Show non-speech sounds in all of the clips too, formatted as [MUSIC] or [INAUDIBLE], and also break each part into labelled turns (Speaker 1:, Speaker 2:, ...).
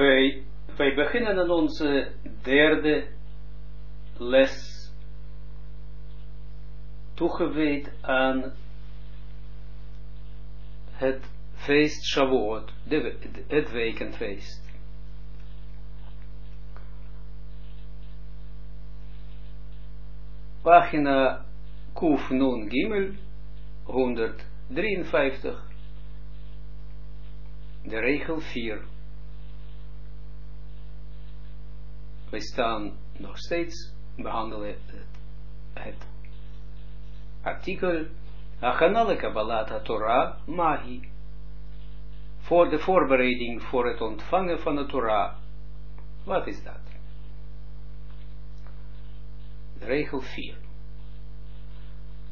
Speaker 1: Wij, wij beginnen aan onze derde les, toegewijd aan het feest Shavuot, de, het weekendfeest. Pagina Kuf Nun Gimel, 153, de regel 4. wij staan nog steeds, behandelen eh, het, artikel Achanale Kabbalat Torah Mahi voor de voorbereiding voor het ontvangen van de Torah. Wat is dat? Regel 4.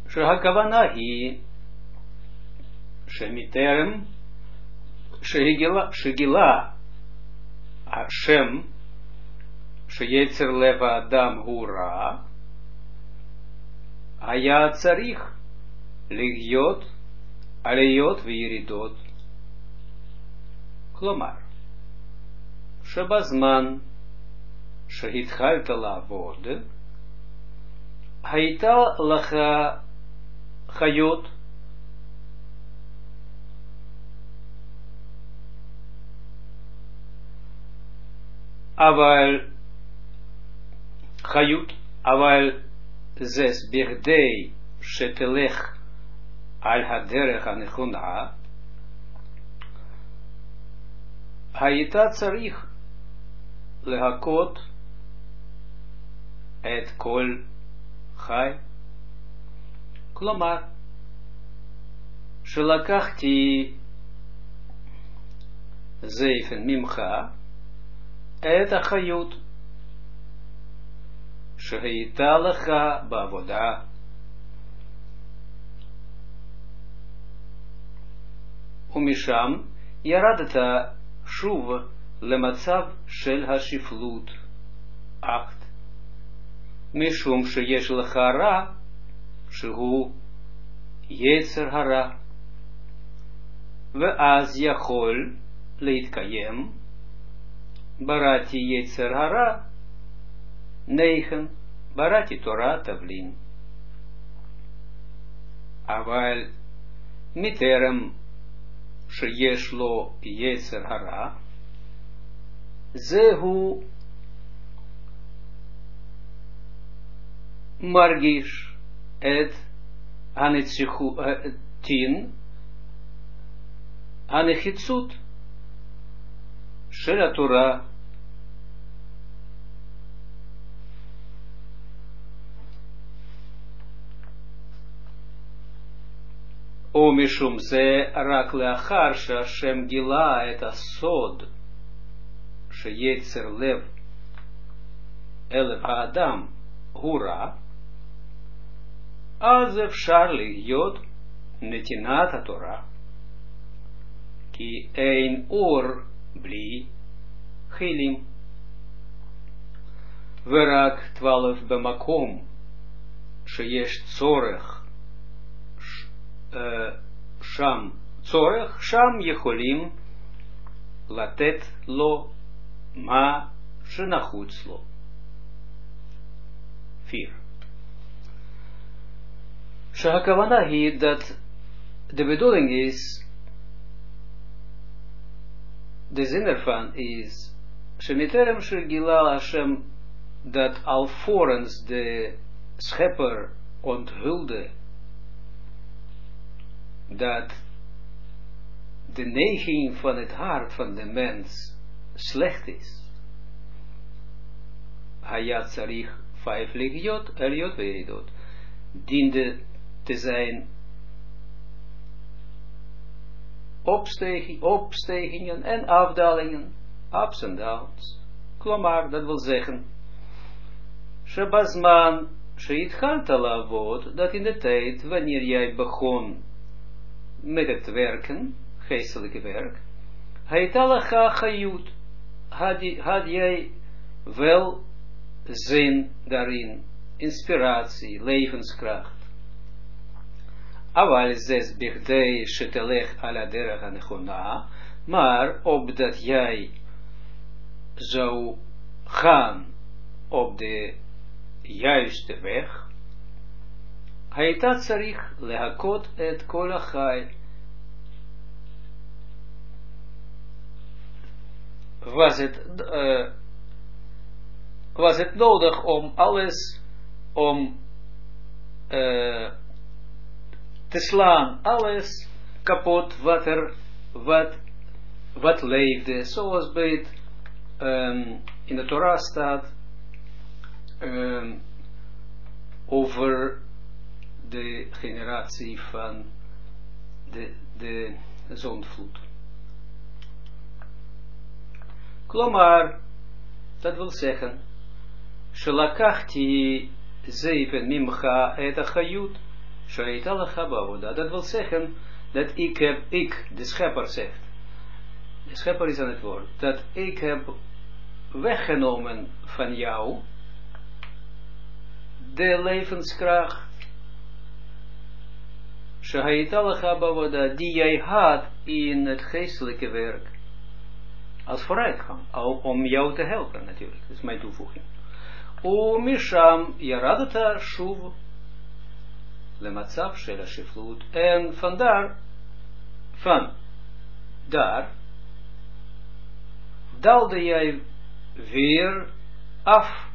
Speaker 1: Shehakavanahi Shemiterem Shegilah Hashem שיצר לב האדם הוא רע, היה צריך להיות עליות וירידות. כלומר, שבזמן שהתחלת לעבוד, הייתה לך חיות אבל חיות, אבל זה בכדי שתלך על הדרך הנכונה, היית צריך להכות את כל חי. כלומר, שלקחתי זייפן ממך את החיות שהייתה לך בעבודה. ומשם ירדת שוב למצב של השפלות. אקט. משום שיש לך רע שהוא יצר הרע, ואז יכול להתקיים בראתי יצר הרע, 9. Barati Torah Tavlin. Aval Miterem Sheyeshlo Yetzer Hara. Zehu Margish et Hanetzichu Tin Hanechitsut Shela Torah ומשום זה רק לאחר שהשם גילה את הסוד שיצר לב אלף האדם הוא רע, אז אפשר להיות נתינת התורה, כי אין אור בלי חילים, ורק twaalf במקום שיש צורך שם צורך, שם יכולים לתת לו מה שנחוץ לו. 4. שהכוונה היא dat de bedoeling is, de zin ervan is, שמטרם שגילה השם dat alvorens de schepper onthulde dat de neiging van het hart van de mens slecht is. Hayat Sarich vijf legiot, eliot veridot, diende te zijn opstijging, opstijgingen en afdalingen, ups en downs. Klomar, dat wil zeggen, Shabazman, Sheitchalta dat in de tijd, wanneer jij begon met het werken, geestelijke werk, Haitalacha Chayut, had jij wel zin daarin, inspiratie, levenskracht. Aval zes bigdei shetelech ala derech anechona, maar opdat jij zou gaan op de juiste weg, Haita tsarich lehakot et kol achai. Was het, uh, was het nodig om alles, om uh, te slaan, alles kapot wat er, wat, wat leefde, zoals bij het um, in de Torah staat, um, over de generatie van de, de zondvloed. Klomar, dat wil zeggen, Shalakachti zeipen mimcha et achayut. Dat wil zeggen, dat ik heb, ik, de schepper zegt, de schepper is aan het woord, dat ik heb weggenomen van jou de levenskracht die jij had in het geestelijke werk. Als vooruitgang. Om jou te helpen natuurlijk. Dat is mijn toevoeging. O Misham Yaradata Shuv Lematzav Shela Shiflut. En vandaar, van daar, dalde jij weer af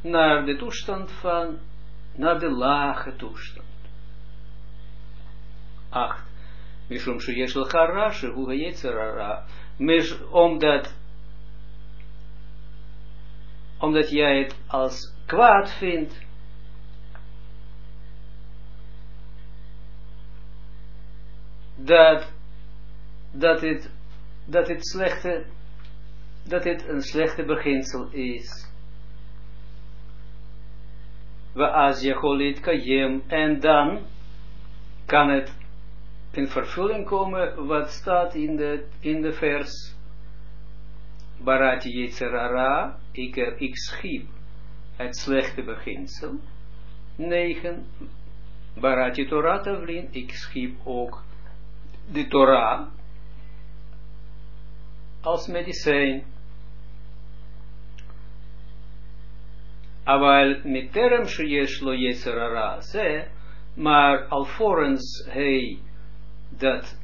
Speaker 1: naar de toestand van, naar de lage toestand. 8. Mishum sheyesh lecha ra, shehu hayetzerara. Omdat, omdat jij het als kwaad vindt, dat, dat het, dat het slechte, dat het een slechte beginsel is. We golit kayem, en dan kan het in vervulling komen wat staat in de, in de vers Barati Yitzerara, ik, ik schiep het slechte beginsel. 9. Barati Torah Tavlin, ik schiep ook de Torah als medicijn. Aval miterem sheyesh lo Yitzerara, ze, maar alvorens hij dat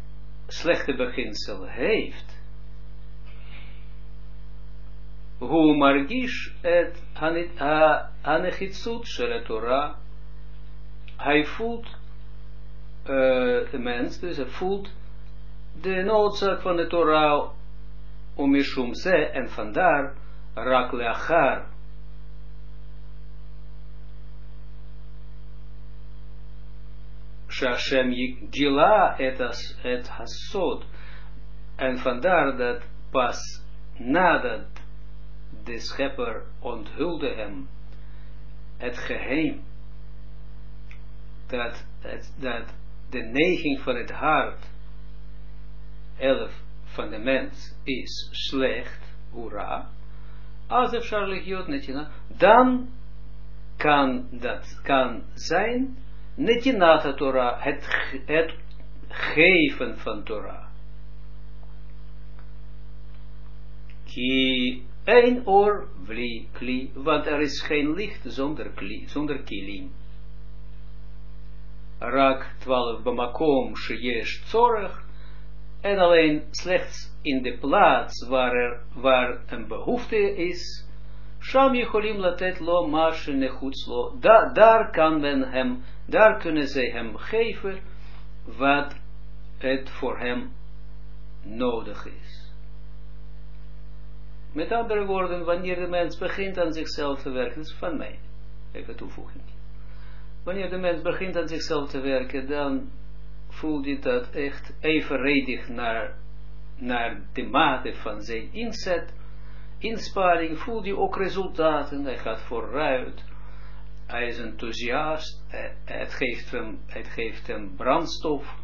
Speaker 1: slechte beginsel heeft, hoe margish et hanechitsut shel Torah, hij voelt, uh, de mens, dus hij voelt de noodzaak van de Torah om mishum ze, en vandaar rak leachar, Shashem gila et, et hasod. En vandaar dat pas nadat de schepper onthulde hem het geheim, dat, het, dat de neiging van het hart, elf van de mens, is slecht, hoera, als het Charlie netina, dan kan dat kan zijn netinata Torah, het, het geven van Torah. Ki een oor vli kli, want er is geen licht zonder kli, zonder kilim. Rak 12 bamakom sheyesh tzorech, en alleen slechts in de plaats waar, er, waar een behoefte is, Sham Yecholim latet lo da, daar kan kunnen zij hem geven wat het voor hem nodig is. Met andere woorden, wanneer de mens begint aan zichzelf te werken, is van mij, even toevoeging. Wanneer de mens begint aan zichzelf te werken, dan voelt hij dat echt evenredig naar, naar de mate van zijn inzet, inspanning, voelt hij ook resultaten, hij gaat vooruit, hij is enthousiast, het geeft hem, het geeft hem brandstof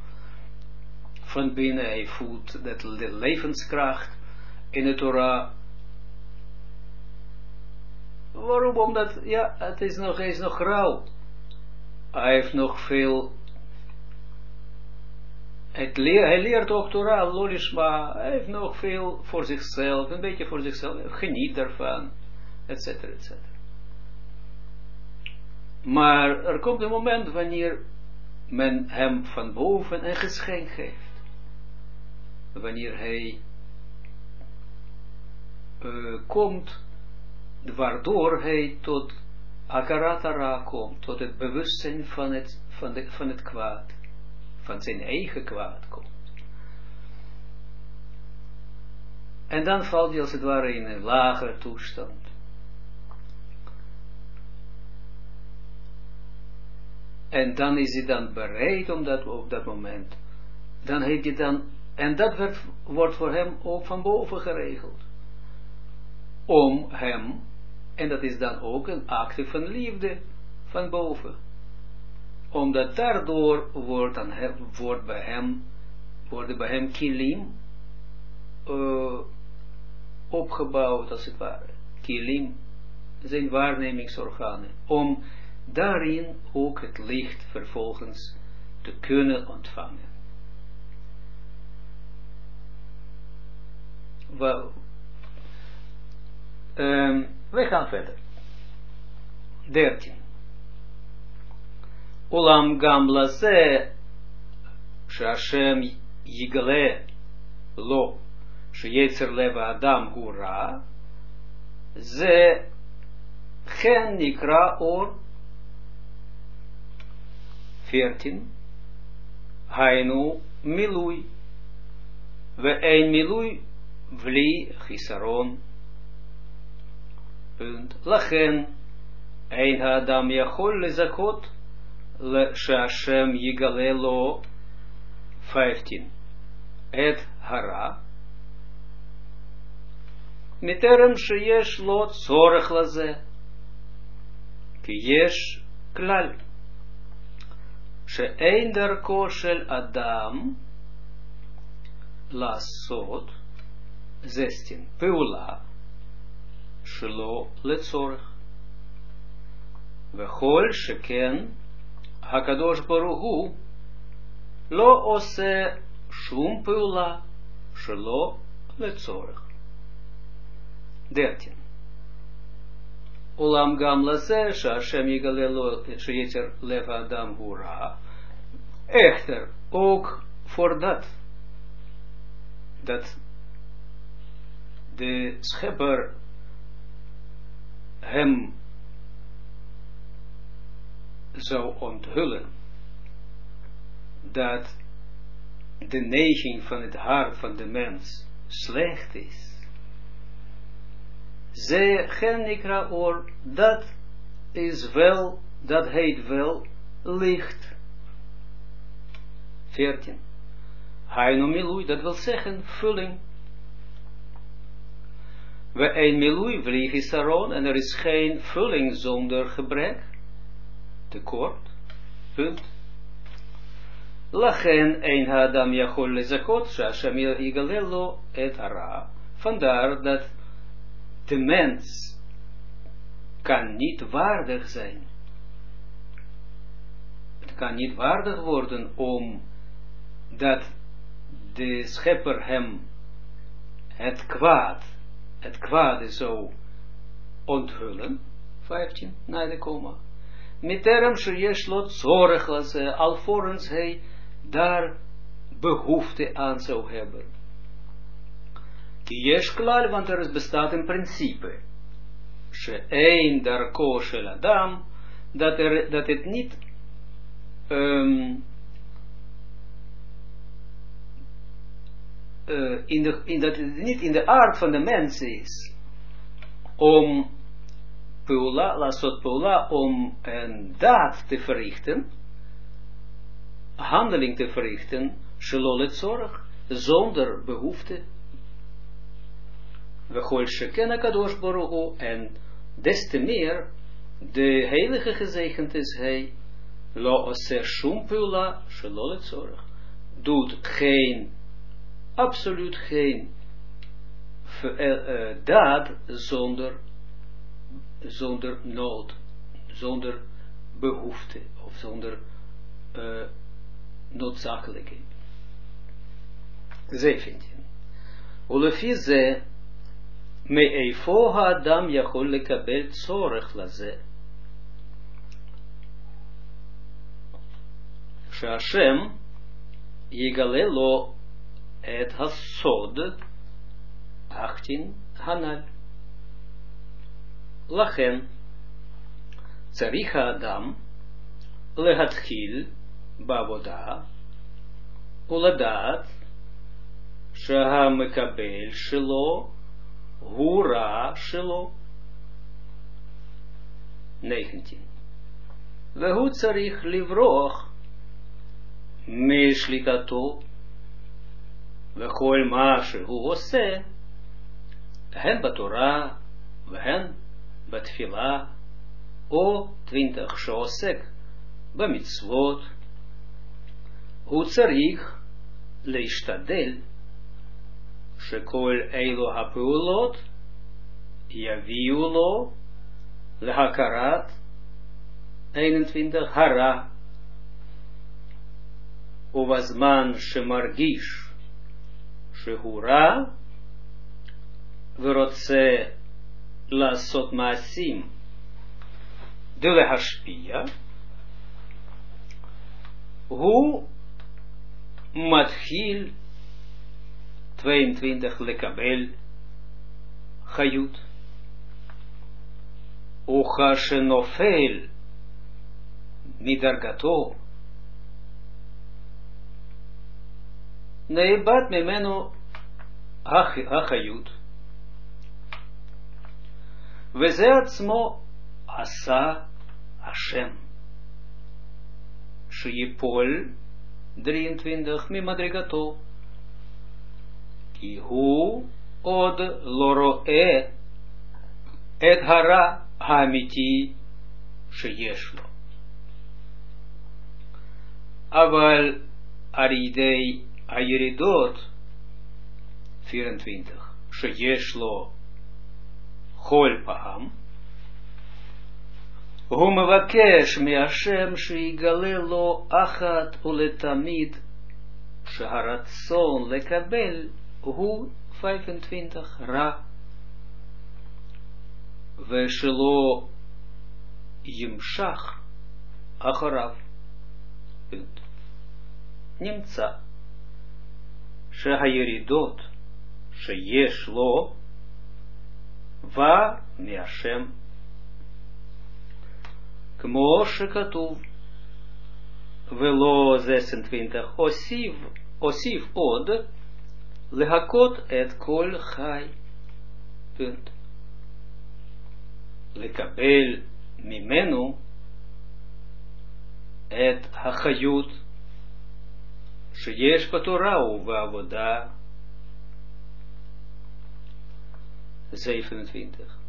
Speaker 1: van binnen, hij voelt de levenskracht in de Torah. Waarom? Omdat, ja, het is nog, hij is nog rauw. Hij heeft nog veel het hij leert ook Torah, lolishma, hij heeft nog veel voor zichzelf, een beetje voor zichzelf, geniet daarvan, et cetera, et cetera. Maar er komt een moment wanneer men hem van boven een geschenk geeft. Wanneer hij uh, komt, waardoor hij tot akaratara komt, tot het bewustzijn van het, van, van het kwaad, van zijn eigen kwaad komt. En dan valt hij als het ware in een lagere toestand. En dan is hij dan bereid om dat op dat moment. Dan heeft hij dan, en dat wordt voor hem ook van boven geregeld. Om hem, en dat is dan ook een acte van liefde van boven. Omdat daardoor wordt, bij hem, worden bij hem kilim uh, opgebouwd als het ware. Kilim zijn waarnemingsorganen. Om daarin ook het licht vervolgens te kunnen ontvangen. We gaan verder. 13. Olam gam lase shashem yigale lo sheyetzer leva adam hura ze gen nikra or 14. Hainu milui. We een milui vli chisaron. Punt. Lachen. Ein adam yachol lezakot Le shashem yigalelo. 15. Et hara. מטרם שיש לו צורך לזה, כי יש כלל. שאין דרכו של אדם לעשות זסטין, פעולה שלא לצורך. וכל שכן הקדוש ברוך הוא לא עושה שום פעולה שלא לצורך. דרטין Olam gam lase, Hashem yigalelo, sheyeter leva adam hura. Echter, ook voor dat, dat de schepper hem zou onthullen, dat de neiging van het hart van de mens slecht is, ze genikra or, dat is wel, dat heet wel licht. 14. Haino milui, dat wil zeggen vulling. We een milui vlieg is en er is geen vulling zonder gebrek, tekort, punt. Lachen een hadam yachol lezakot, shashem yigalelo et ara. Vandaar dat de mens kan niet waardig zijn. Het kan niet waardig worden om dat de schepper hem het kwaad, het kwade zou onthullen, 15, na de komma. Miterem sheyesh lot zorg alvorens hij daar behoefte aan zou hebben. Yesh klal, want er bestaat een principe. Darko shel adam, dat, dat het niet um, uh, in de, in dat het niet in de aard van de mens is om pula, lasot pula, om een daad te verrichten, handeling te verrichten, shelolet zorg, zonder behoefte. We gooi sheken kadosh baruchu, en des te meer, de heilige gezegend is hij, lo ose shum pula, zorg, doet geen, absoluut geen uh, daad zonder, zonder nood, zonder behoefte, of zonder uh, noodzakelijkheid. 17. ולפי זה, מאיפה האדם יכול לקבל צורך לזה? שהשם יגלה לו את הסוד, אחתין הנ"ל. לכן, צריך האדם להתחיל בעבודה ולדעת שהמקבל שלו הוא רע שלו. 19. והוא צריך לברוח משליטתו וכל מה שהוא עושה, הן בתורה והן בתפילה, או twintig שעוסק במצוות, הוא צריך להשתדל שכל אלו הפעולות יביאו לו להכרת 21 הרע, ובזמן שמרגיש שהוא רע ורוצה לעשות מעשים דלהשפיע, הוא מתחיל 22 לקבל חיות. וכשנופל מדרגתו, נאבד ממנו החיות, וזה עצמו עשה השם, שיפול 23 ממדרגתו, כי הוא עוד לא רואה את הרע האמיתי שיש לו. אבל על ידי הירידות 24 שיש לו כל פעם, הוא מבקש מהשם שיגלה לו אחת ולתמיד שהרצון לקבל הוא 25 רע ושלא ימשך אחריו. נמצא שהירידות שיש לו בא מהשם כמו שכתוב, ולא זה סנטווינטח, הוסיף, הוסיף עוד להכות את כל חי. פונט. לקבל ממנו את החיות שיש בתורה ובעבודה. זה 25.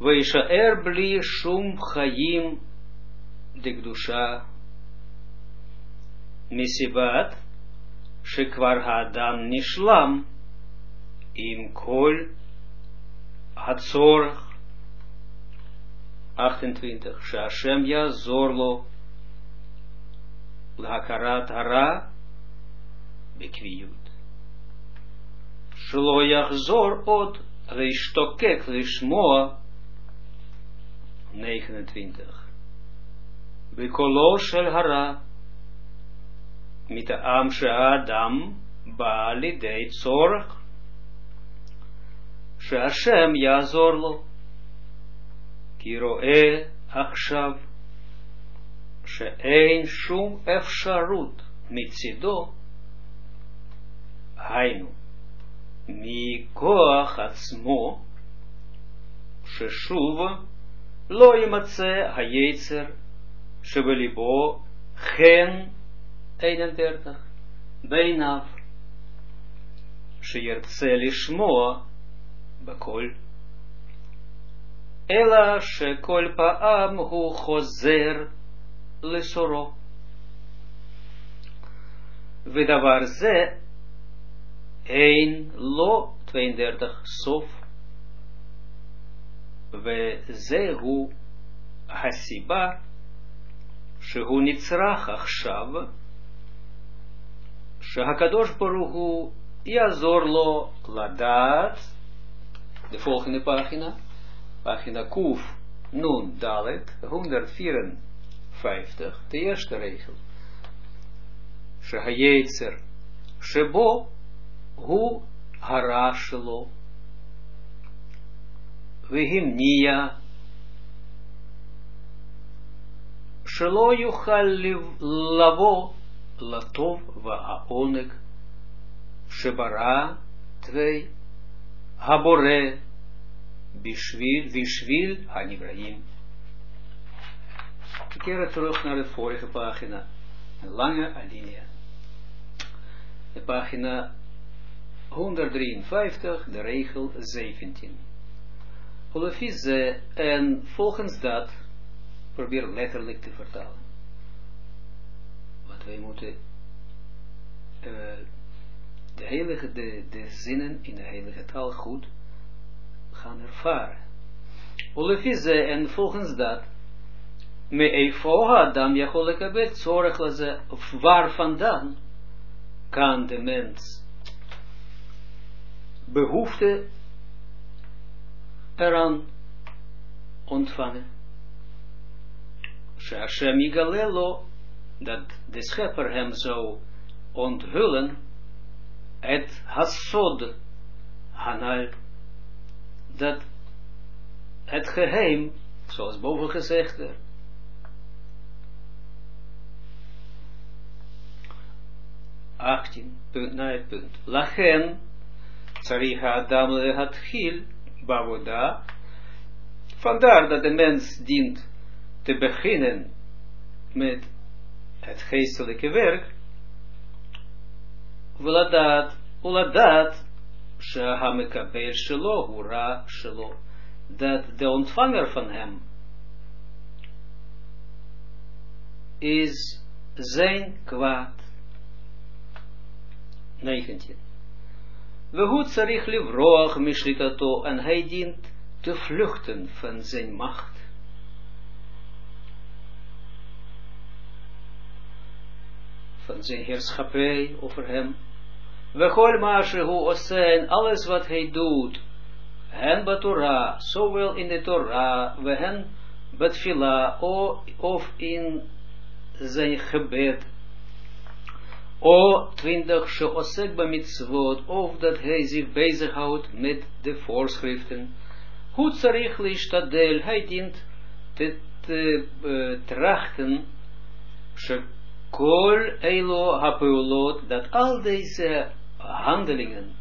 Speaker 1: וישאר בלי שום חיים דקדושה, מסיבת שכבר האדם נשלם עם כל הצורך 28, שהשם יעזור לו להכרת הרע בקביעות. שלא יחזור עוד להשתוקק לשמוע 29. בקולו של הרע, מטעם שהאדם בא לידי צורך, שהשם יעזור לו, כי רואה עכשיו שאין שום אפשרות מצידו, היינו, מכוח עצמו, ששוב לא יימצא היצר שבליבו חן 31 בעיניו, שירצה לשמוע בקול, אלא שכל פעם הוא חוזר לסורו. ודבר זה אין לו 32 סוף וזהו הסיבה שהוא נצרך עכשיו, שהקדוש ברוך הוא Yazorlo Ladat, de volgende pagina, pagina Kuf Nun Dalet, 154, de eerste regel. Shehayetzer, Shebo, Hu Harashelo, Vehimnia, Shelo Yuchal Lavo, Latov Va'aonek, Shebara, 2, Habore, Bishvil, Vishvil, Hanibrahim. We keren terug naar de vorige pagina. Een lange alinea. De pagina 153, de regel 17. Olefize, en volgens dat, probeer letterlijk te vertalen. Want wij moeten uh, de heilige, de, de zinnen in de heilige taal goed gaan ervaren. Olefize, en volgens dat, me eifoha dam jacholekabet, ze, waar vandaan kan de mens behoefte eraan ontvangen. Hashem Igalelo, dat de schepper hem zou onthullen, het hasod, hanal, dat het geheim, zoals boven gezegd werd, punt punt. Lachen, tsariha adam lehatchil, bavoda, vandaar dat de mens dient te beginnen met het geestelijke werk, uladat, uladat, shehamekabel shelo, hura shelo, dat de ontvanger van hem is zijn kwaad. 19. We goed zarich livroach mishlitato en hij dient te vluchten van zijn macht. Van zijn heerschappij over hem. We gol mashehu osen, alles wat hij doet. Hen batura, zowel in de Torah, we hen betfila, of in zijn gebed. O 20, sheosek mitzvot, of dat hij zich bezighoudt met de voorschriften. Goed zarich lishtadel, hij dient te, te uh, trachten, shekol eilo hapeulot, dat al deze handelingen,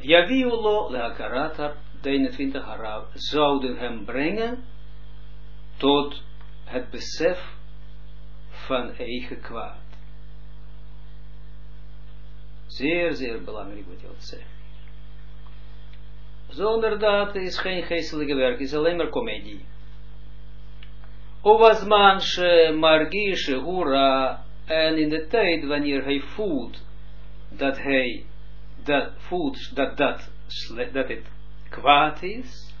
Speaker 1: javiulo leakaratar, 21 harav, zouden hem brengen tot het besef van eigen kwaad. Zeer, zeer belangrijk wat je wat zegt. Zonder dat is geen geestelijke werk, is alleen maar komedie. Ovasman she margische hura, en in de tijd wanneer hij voelt dat hij dat voelt dat dat, dat het kwaad is,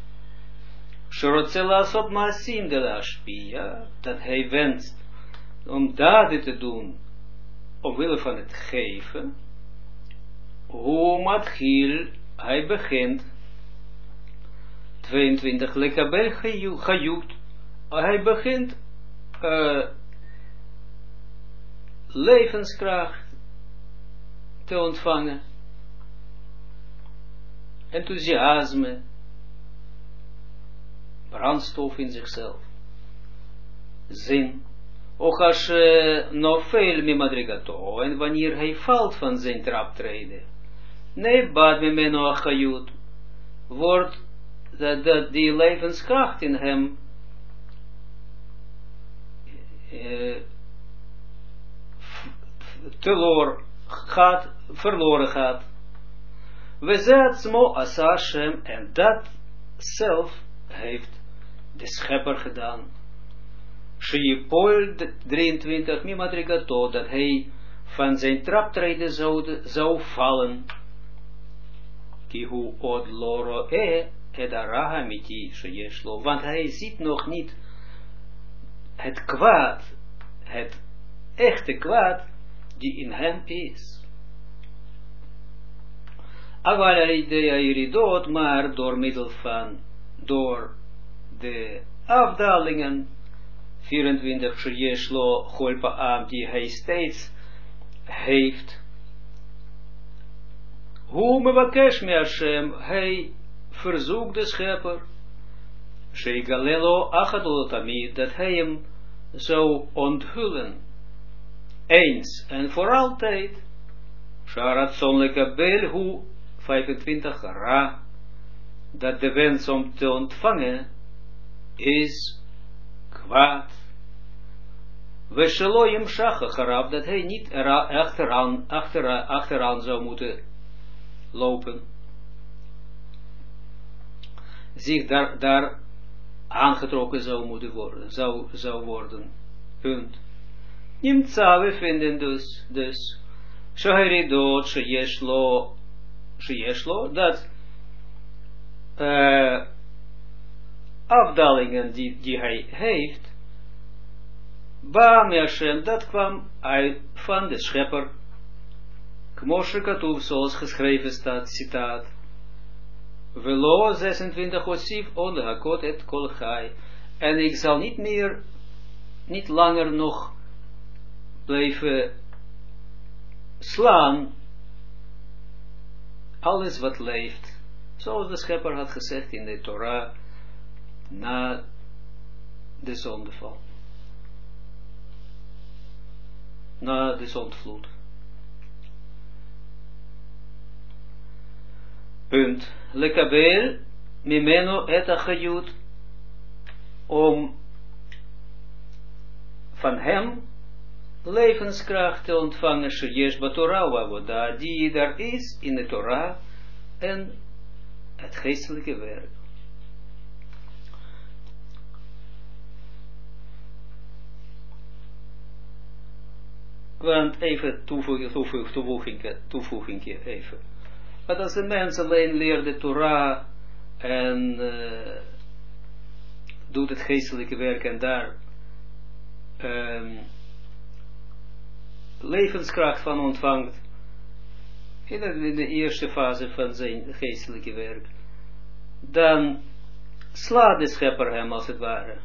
Speaker 1: Shorotzelasot maasim de la spia, dat hij wenst om daden te doen omwille van het geven, hoe matchil, hij begint, 22, lekabel chayut, hij begint uh, levenskracht te ontvangen, enthousiasme, brandstof in zichzelf, zin, Och als nofel mi madrigato, en wanneer hij valt van zijn traptreden, Nee, bad me meno achayut. Wordt dat, dat die levenskracht in hem telor gaat, verloren gaat. We zetten asashem en dat zelf heeft de schepper gedaan. Shiyipol 23 mi madrigato dat hij van zijn traptreden zou, zou vallen kihu od loro e edaraha miti sheyeshlo, want hij ziet nog niet het kwaad, het echte kwaad die in hem is. Aval idea iridot, maar door middel van, door de afdalingen, 24 Sheyeshlo Golpa Am, die hij steeds heeft. Hoe me bakesh me Hashem, hij verzoekt de schepper, Sheigalelo Achadolotamid, dat hij hem zou onthullen, eens en voor altijd, Sharat Sonleka Bel, hoe 25 Ra, dat de wens om te ontvangen is kwaad. We shaloim shacha dat hij niet achteraan, achteraan, achteraan zou moeten lopen. Zich daar, aangetrokken zou moeten worden, zou, zou worden. Punt. Nimtza, we vinden dus, dus, shaheridot, sheyeshlo, sheyeshlo, dat uh, afdalingen die, die hij heeft, Baam Hashem, dat kwam uit van de schepper. Kmoshe Katoef, zoals geschreven staat, citaat. Velo 26 Osif on hakot et kol En ik zal niet meer, niet langer nog blijven slaan alles wat leeft. Zoals de schepper had gezegd in de Torah na de zondeval. Na de zondvloed. Punt. Lekabel mimeno et achayut om van hem levenskracht te ontvangen, sheyesh batorah avoda, die er is in de Torah en het geestelijke werk. Want even toevoeging, toevoeging, toevoeging even. Want als de mens alleen leert de Torah en uh, doet het geestelijke werk en daar um, levenskracht van ontvangt, in de, de eerste fase van zijn geestelijke werk, dan slaat de schepper hem als het ware.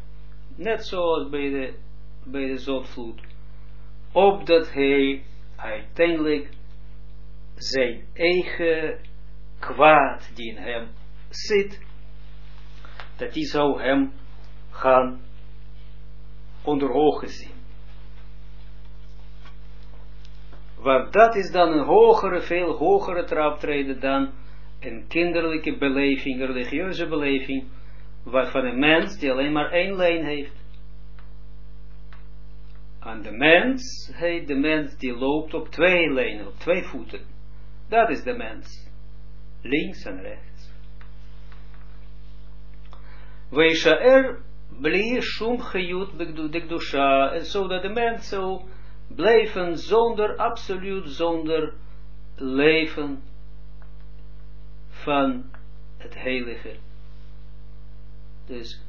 Speaker 1: Net zoals bij de, bij de zondvloed opdat hij uiteindelijk zijn eigen kwaad die in hem zit, dat hij zou hem gaan onder ogen zien. Want dat is dan een hogere, veel hogere traptreden dan een kinderlijke beleving, een religieuze beleving, waarvan een mens die alleen maar één lijn heeft aan de mens, heet de mens die loopt op twee lijnen, op twee voeten. Dat is de mens. Links en rechts. er bli shum chayut bekdusha, en zodat de mens zou blijven zonder, absoluut zonder leven van het heilige. Dus,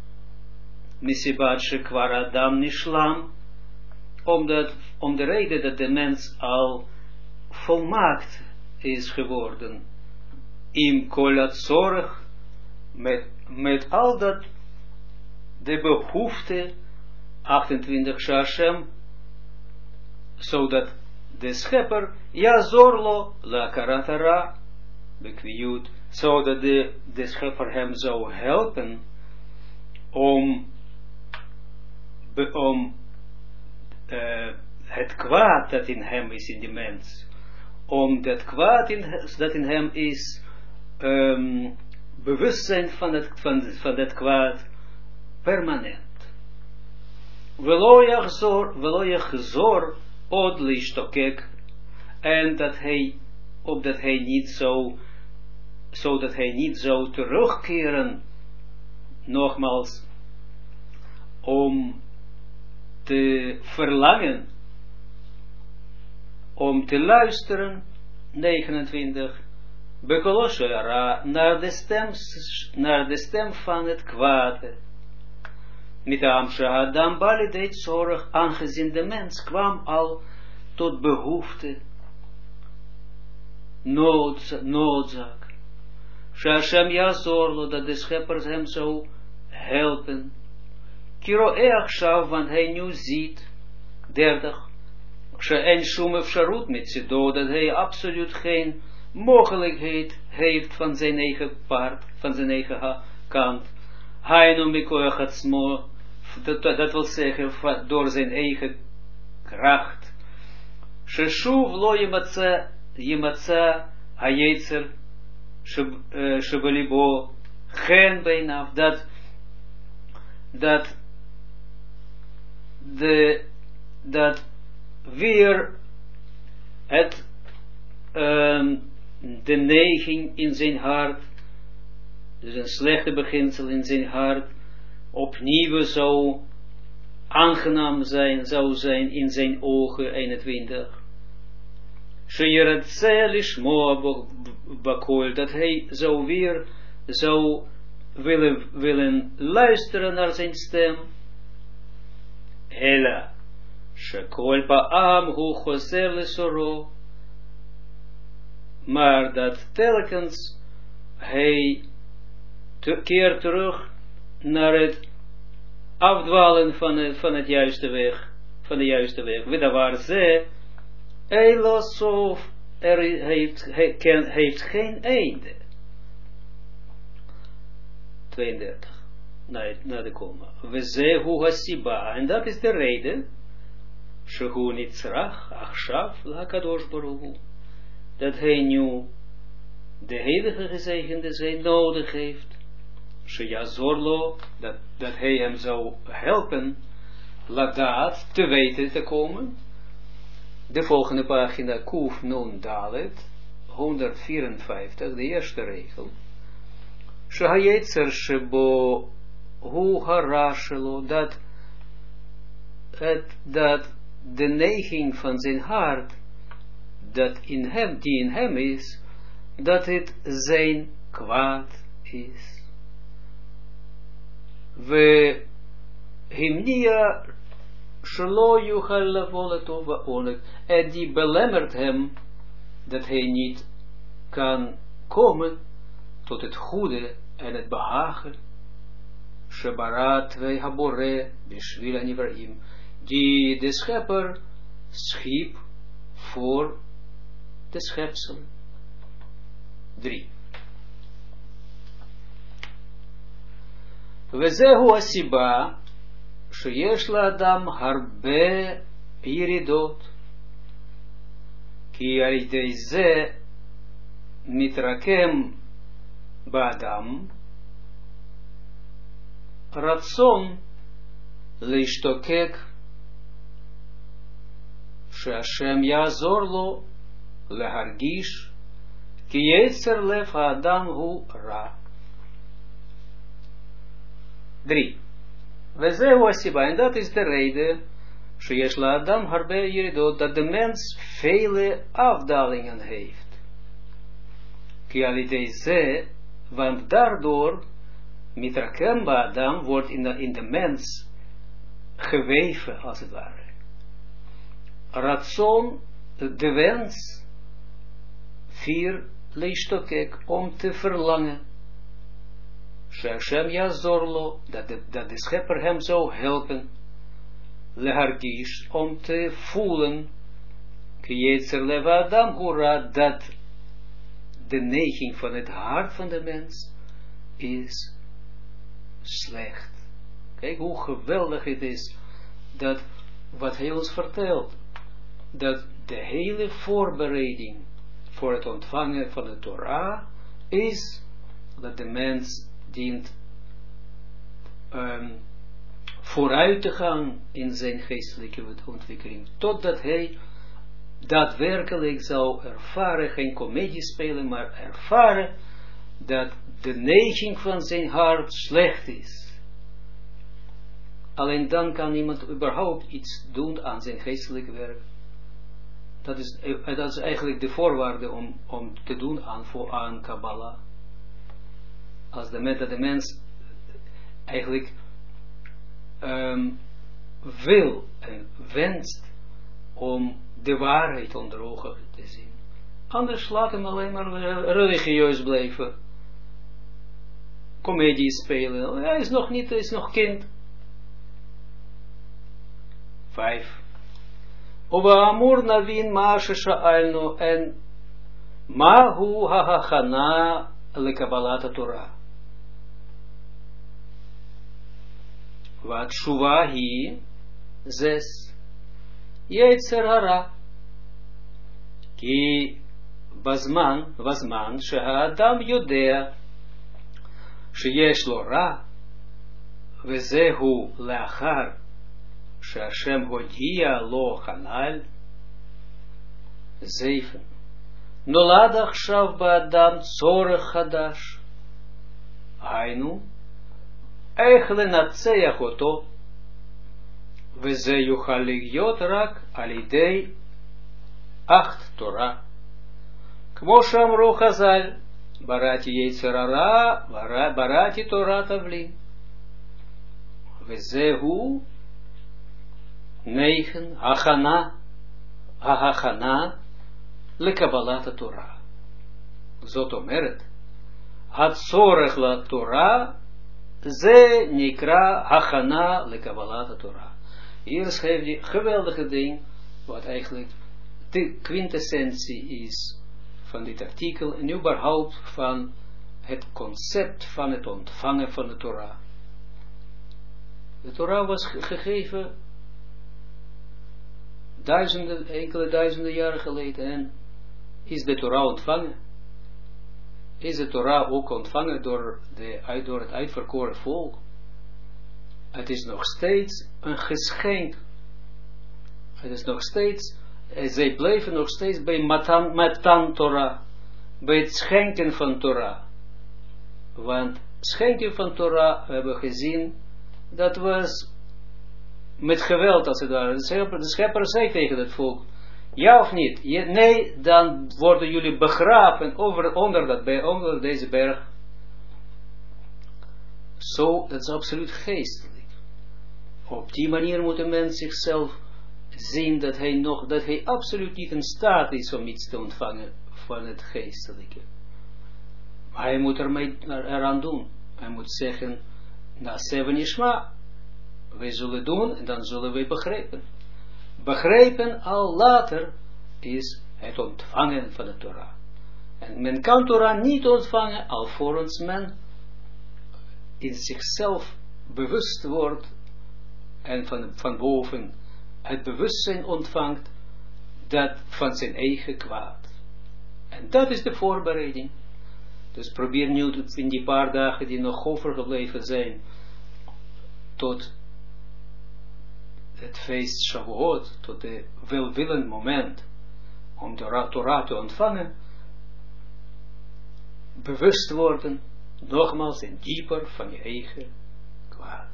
Speaker 1: misibat shekwar adam nishlam, omdat, om de reden dat de mens al volmaakt is geworden. In kolat zorg, met, met al dat, de behoefte, 28 Shashem, zodat de schepper, ja zorlo, la karatara, bekwiut, zodat de, de schepper hem zou helpen om, om uh, het kwaad dat in hem is, in die mens, om dat kwaad in, dat in hem is, um, bewustzijn van het, van, van dat kwaad, permanent. Velo je gezor, od lishtokek, en dat hij, opdat hij niet zo, zodat hij niet zou terugkeren, nogmaals, om te verlangen om te luisteren, 29, Bekoloshara, naar de stem, naar de stem van het kwade. Met Amshahadam Bali zorg, aangezien de mens kwam al tot behoefte. noodzaak. Shashem Yazorlo, dat de schepper hem zou helpen. Kiro Eachshav, want hij nu ziet, 30, She'en Shumev Sharut met dat hij absoluut geen mogelijkheid heeft van zijn eigen part, van zijn eigen kant. Hainu Mikoach Atzmo, dat wil zeggen, door zijn eigen kracht. Sheshuv lo yimatza, yimatza hayetzer, shebelibo, gen bijna, dat, dat, de, dat weer het, um, de neiging in zijn hart, dus een slechte beginsel in zijn hart, opnieuw zou aangenaam zijn, zou zijn in zijn ogen 21. Sheyeratze lishmoa bakol, dat hij zou weer zou willen, willen luisteren naar zijn stem. Hela, shekol paam hu choser lesoro, maar dat telkens hij te, keert terug naar het afdwalen van het, van het juiste weg, van de juiste weg. Weet waar ze, Eilosof, er heeft, heeft geen einde. 32. Na, na de komma. We zehu hasiba. En dat is de reden. Shehu nitzrach, achshav, lakadosh baruhu. Dat hij nu de heilige gezegende zijn nodig heeft. Sheyazorlo, dat, dat hij hem zou helpen, laat te weten te komen. De volgende pagina, Kuf Nun Dalet, 154, de eerste regel. Shahayetzer Shebo Hu Harashelo, dat, het, dat de neiging van zijn hart, dat in hem, die in hem is, dat het zijn kwaad is we himnia shlo yuchal lavol oleg, en die belemmert hem dat hij niet kan komen tot het goede en het behagen. Shabarat we habore bishvil anivraim, die de schepper schiep voor de schepsel. 3. וזהו הסיבה שיש לאדם הרבה ירידות, כי על ידי זה מתרקם באדם רצון להשתוקק שהשם יעזור לו להרגיש כי יצר לב האדם הוא רע. 3. We zehu asiba, en dat is de reden, Sheyesh la Adam harbe yiridot, dat de mens vele afdalingen heeft. Ki ze, want daardoor, mitrakem ba Adam, wordt in de, in de mens geweven, als het ware. Ratson, de wens, vier, leestokek, om te verlangen. Shashem Yazorlo, dat de, dat de schepper hem zou helpen, lehargish, om te voelen, Kietzer leva Adam hura, dat de neiging van het hart van de mens is slecht. Kijk hoe geweldig het is, dat wat hij ons vertelt, dat de hele voorbereiding voor het ontvangen van de Torah is dat de mens dient um, vooruit te gaan in zijn geestelijke ontwikkeling, totdat hij daadwerkelijk zou ervaren, geen komedie spelen, maar ervaren dat de neiging van zijn hart slecht is. Alleen dan kan iemand überhaupt iets doen aan zijn geestelijke werk. Dat is, eh, dat is eigenlijk de voorwaarde om, om te doen aan, aan Kabbalah als de, dat de mens eigenlijk um, wil en wenst om de waarheid onder ogen te zien. Anders laat hem alleen maar religieus blijven. Comedie spelen. Hij is nog niet, hij is nog kind. Vijf. Over Amur Navin Maashe Sha'alno en Mahu Hahachana Lekabalata Torah. Wat Shuvahi zes. Yetzer Hara. Ki בזמן, בזמן שהאדם יודע שיש לו רע, וזהו לאחר שהשם הודיע לו כנ"ל, זייפן. נולד עכשיו באדם צורך חדש, היינו, איך לנצח אותו, וזה יוכל להיות רק על ידי אכת תורה. כמו שאמרו חז"ל, בראתי יצר הרע, בראתי תורת תבלין. וזהו negen, achana, ההכנה לקבלת התורה. זאת אומרת, הצורך לתורה זה נקרא הכנה לקבלת התורה. Hier schrijft hij geweldige ding, wat eigenlijk de quintessentie is van dit artikel en überhaupt van het concept van het ontvangen van de Torah. De Torah was gegeven duizenden, enkele duizenden jaren geleden en is de Torah ontvangen. Is de Torah ook ontvangen door, de, door het uitverkoren volk. Het is nog steeds een geschenk. Het is nog steeds zij bleven nog steeds bij Matan, Matan Torah, bij het schenken van Torah. Want schenken van Torah, we hebben gezien, dat was met geweld als het ware. De schepper zei tegen het volk, ja of niet? nee, dan worden jullie begraven over, onder, dat, onder deze berg. Zo, dat is absoluut geestelijk. Op die manier moet een mens zichzelf zien dat hij nog, dat hij absoluut niet in staat is om iets te ontvangen van het geestelijke. Maar hij moet ermee eraan doen. Hij moet zeggen, na seven ishma, wij zullen doen en dan zullen wij begrijpen. Begrijpen al later is het ontvangen van de Torah. En men kan Torah niet ontvangen alvorens men in zichzelf bewust wordt en van, van boven het bewustzijn ontvangt dat van zijn eigen kwaad. En dat is de voorbereiding. Dus probeer nu in die paar dagen die nog overgebleven zijn, tot het feest Shavuot, tot de welwillend moment om de Torah te ontvangen, bewust worden, nogmaals en dieper van je eigen kwaad.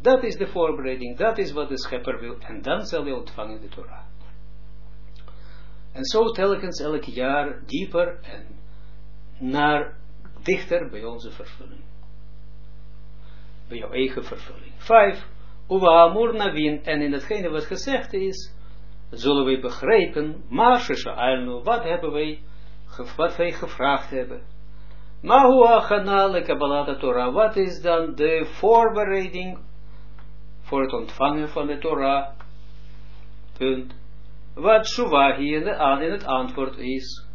Speaker 1: Dat is de voorbereiding, dat is wat de schepper wil. En dan zal je ontvangen de Torah. En zo telkens elk jaar dieper en naar dichter bij onze vervulling. Bij jouw eigen vervulling. Vijf. Uwa amur navin. En in datgene wat gezegd is, zullen we begrijpen, maar wat hebben wij, wat wij gevraagd hebben. Mahua chanale kabbalata Torah. Wat is dan de voorbereiding voor het ontvangen van de Torah. Punt. Wat Shuva hier in, het antwoord is.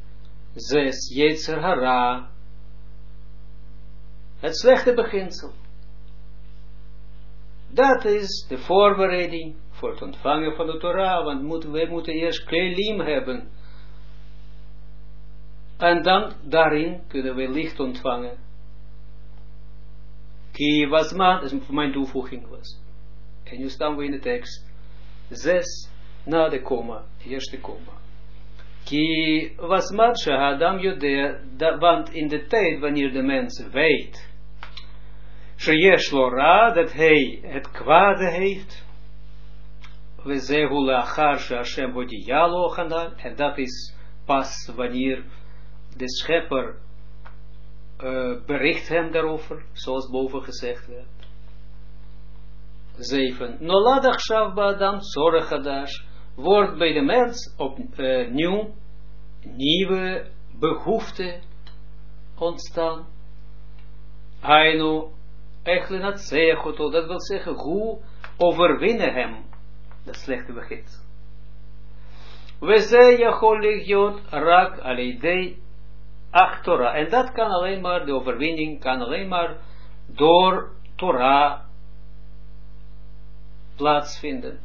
Speaker 1: Zes, Yetzer Hara. Het slechte beginsel. Dat is de voorbereiding voor het ontvangen van de Torah, want moeten, wij moeten eerst kelim hebben. En dan daarin kunnen we licht ontvangen. Ki was man, dat is mijn toevoeging was. En nu staan we in de tekst. Zes na de komma, eerste komma. Ki was matsha Adam jodea, want in de tijd wanneer de mens weet, sheyesh lo ra, dat hij het kwade heeft, we zehu lachar Hashem hodiyalo chanal, en dat is pas wanneer de schepper uh, bericht hem daarover, zoals boven gezegd werd. 7. Nolad achshav ba'adam tzorech hadash. Wordt bij de mens opnieuw uh, nieuwe behoefte ontstaan. Ainu, echlenat zeegoto, dat wil zeggen, hoe overwinnen hem, dat slechte begin. We ze jachol legiot rak alidei ach Torah. En dat kan alleen maar, de overwinning kan alleen maar door Torah plaatsvinden.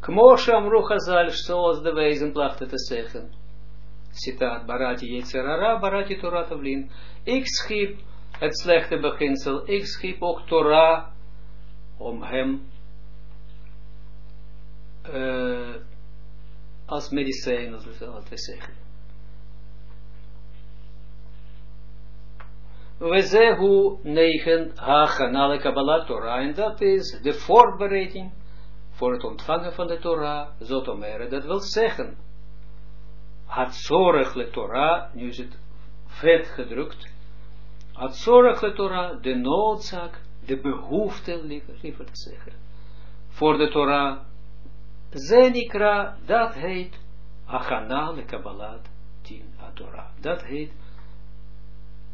Speaker 1: Kmoshe Amru Chazal, zoals de wijzen plachten te zeggen. Citaat, Barati Yetzerara, Barati Torah Tavlin. Ik schiep het slechte beginsel, ik schiep ook Torah om hem uh, als medicijn, als we zeggen. We zeggen negen ha Kabbalah Torah. En dat is de voorbereiding voor het ontvangen van de Torah, zotomere. Dat wil zeggen, had zorg le Torah, nu is het vet gedrukt, zorg le Torah, de noodzaak, de behoefte, liever, te zeggen, voor de Torah, zenikra, dat heet, achana le Kabbalah, tien Torah. Dat heet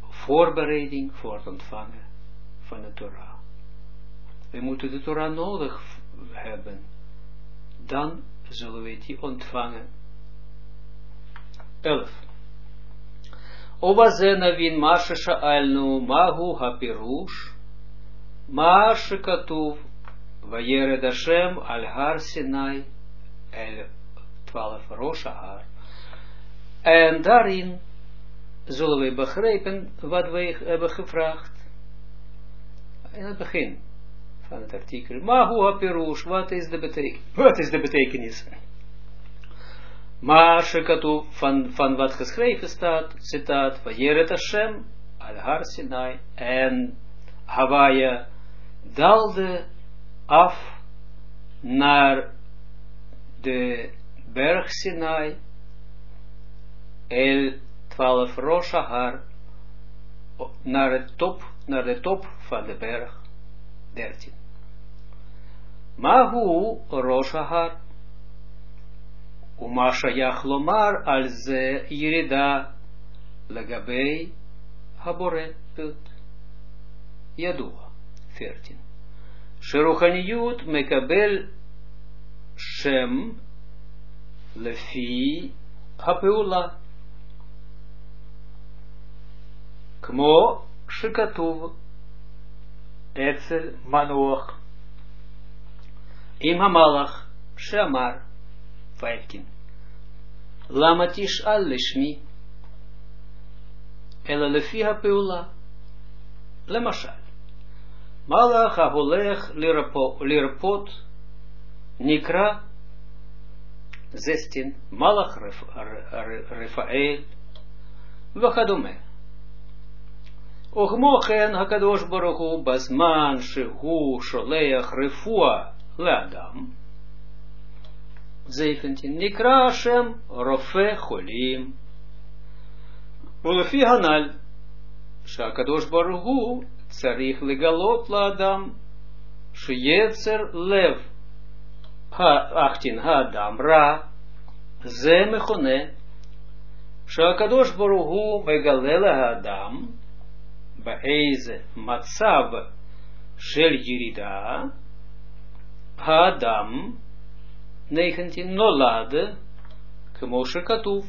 Speaker 1: voorbereiding voor het ontvangen van de Torah. We moeten de Torah nodig hebben. Dan zullen we die ontvangen. 11. Obaze navin masha sha'alnu mahu hapirush ma shekatuv vayered Hashem al har Sinai el 12 Rosh En daarin zullen we begrijpen wat wij hebben gevraagd. In het begin van het artikel. De betekenis? Wat is de betekenis? Maar shekatu van, van wat geschreven staat, citaat, Vajeret Hashem, al har Sinai, en Hawaii dalde af naar de berg Sinai, el 12 Roshahar naar, top, naar de top van de berg 13. Mahu Roshahar ומה שייך לומר על זה ירידה לגבי הבורא פלט. ידוע, 13. שרוחניות מקבל שם לפי הפעולה כמו שכתוב אצל מנוח עם המלאך שאמר פייטקין למה תשאל לשמי אלא לפי הפעולה למשל מלאך ההולך לרפות נקרא זסטין מלאך רפאל וכדומה Ogmochen hakadosh baruchu basman shehu sholeach refua leadam. 17. Nikra Hashem rofe cholim. ולפי הנ"ל, שהקדוש ברוך הוא צריך לגלות לאדם שיצר לב האחתין האדם רע, זה מכונה שהקדוש ברוך הוא מגלה לאדם באיזה מצב של ירידה, האדם, 19, Nolade, kemoshkatuv,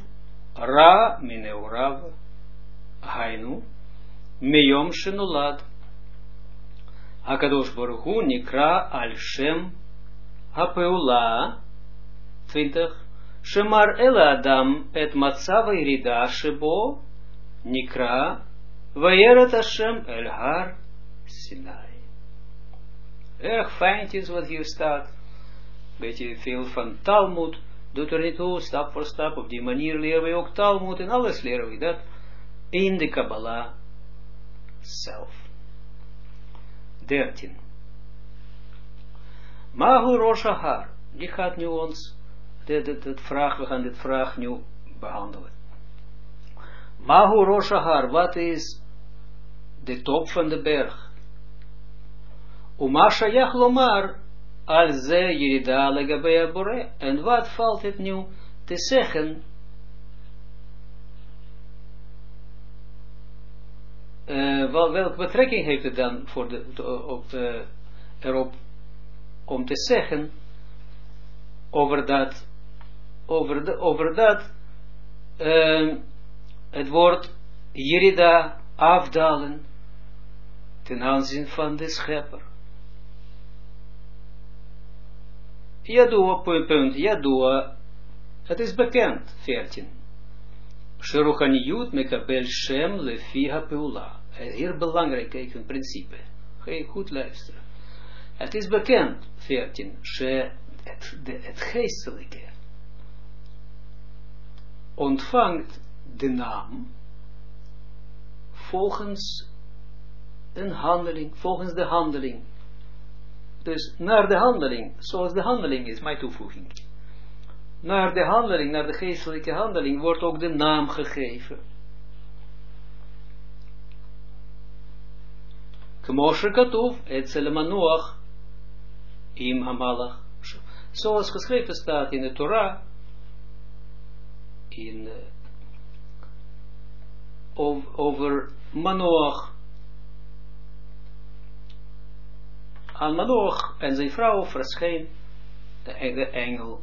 Speaker 1: Ra Mineurav, Hainu, Meyom Shenolad. Akadosh Baruchu Nikra Al Shem Hapeula 20. Shemar El Adam et Matzava Irida Shebo Nikra vayeretashem El Har Sinai. Erg fijntjes wat hier staat. Beetje veel van Talmud. Doet er niet toe, stap voor stap. Op die manier leren we ook Talmud en alles leren we dat. In de Kabbalah zelf. 13. Mahu Rosh Har. Die gaat nu ons, dit, dit, dit vraag, we gaan dit vraag nu behandelen. Mahu Rosh Har, wat is de top van de berg. Umasha lomar al ze jirida bij. En wat valt het nu te zeggen? Uh, welke betrekking heeft het dan voor de, op de, erop om te zeggen over dat, over, de, over dat ehm, het woord jirida afdalen ten aanzien van de schepper. Jadua, punt, Jadua, het is bekend, 14. Sheruchaniyut mekabel shem lefi hapeula. Hier belangrijk, kijk, een principe. Ga je goed luisteren. Het is bekend, 14, she, het, de, het geestelijke ontvangt de naam volgens een handeling, volgens de handeling. Dus naar de handeling, zoals de handeling is, mijn toevoeging. Naar de handeling, naar de geestelijke handeling, wordt ook de naam gegeven. Kmoshe Katuf, Etzel Im Hamalach. Zoals geschreven staat in de Torah, in, uh, over Manoach, aan Manoach en zijn vrouw verscheen de, de engel.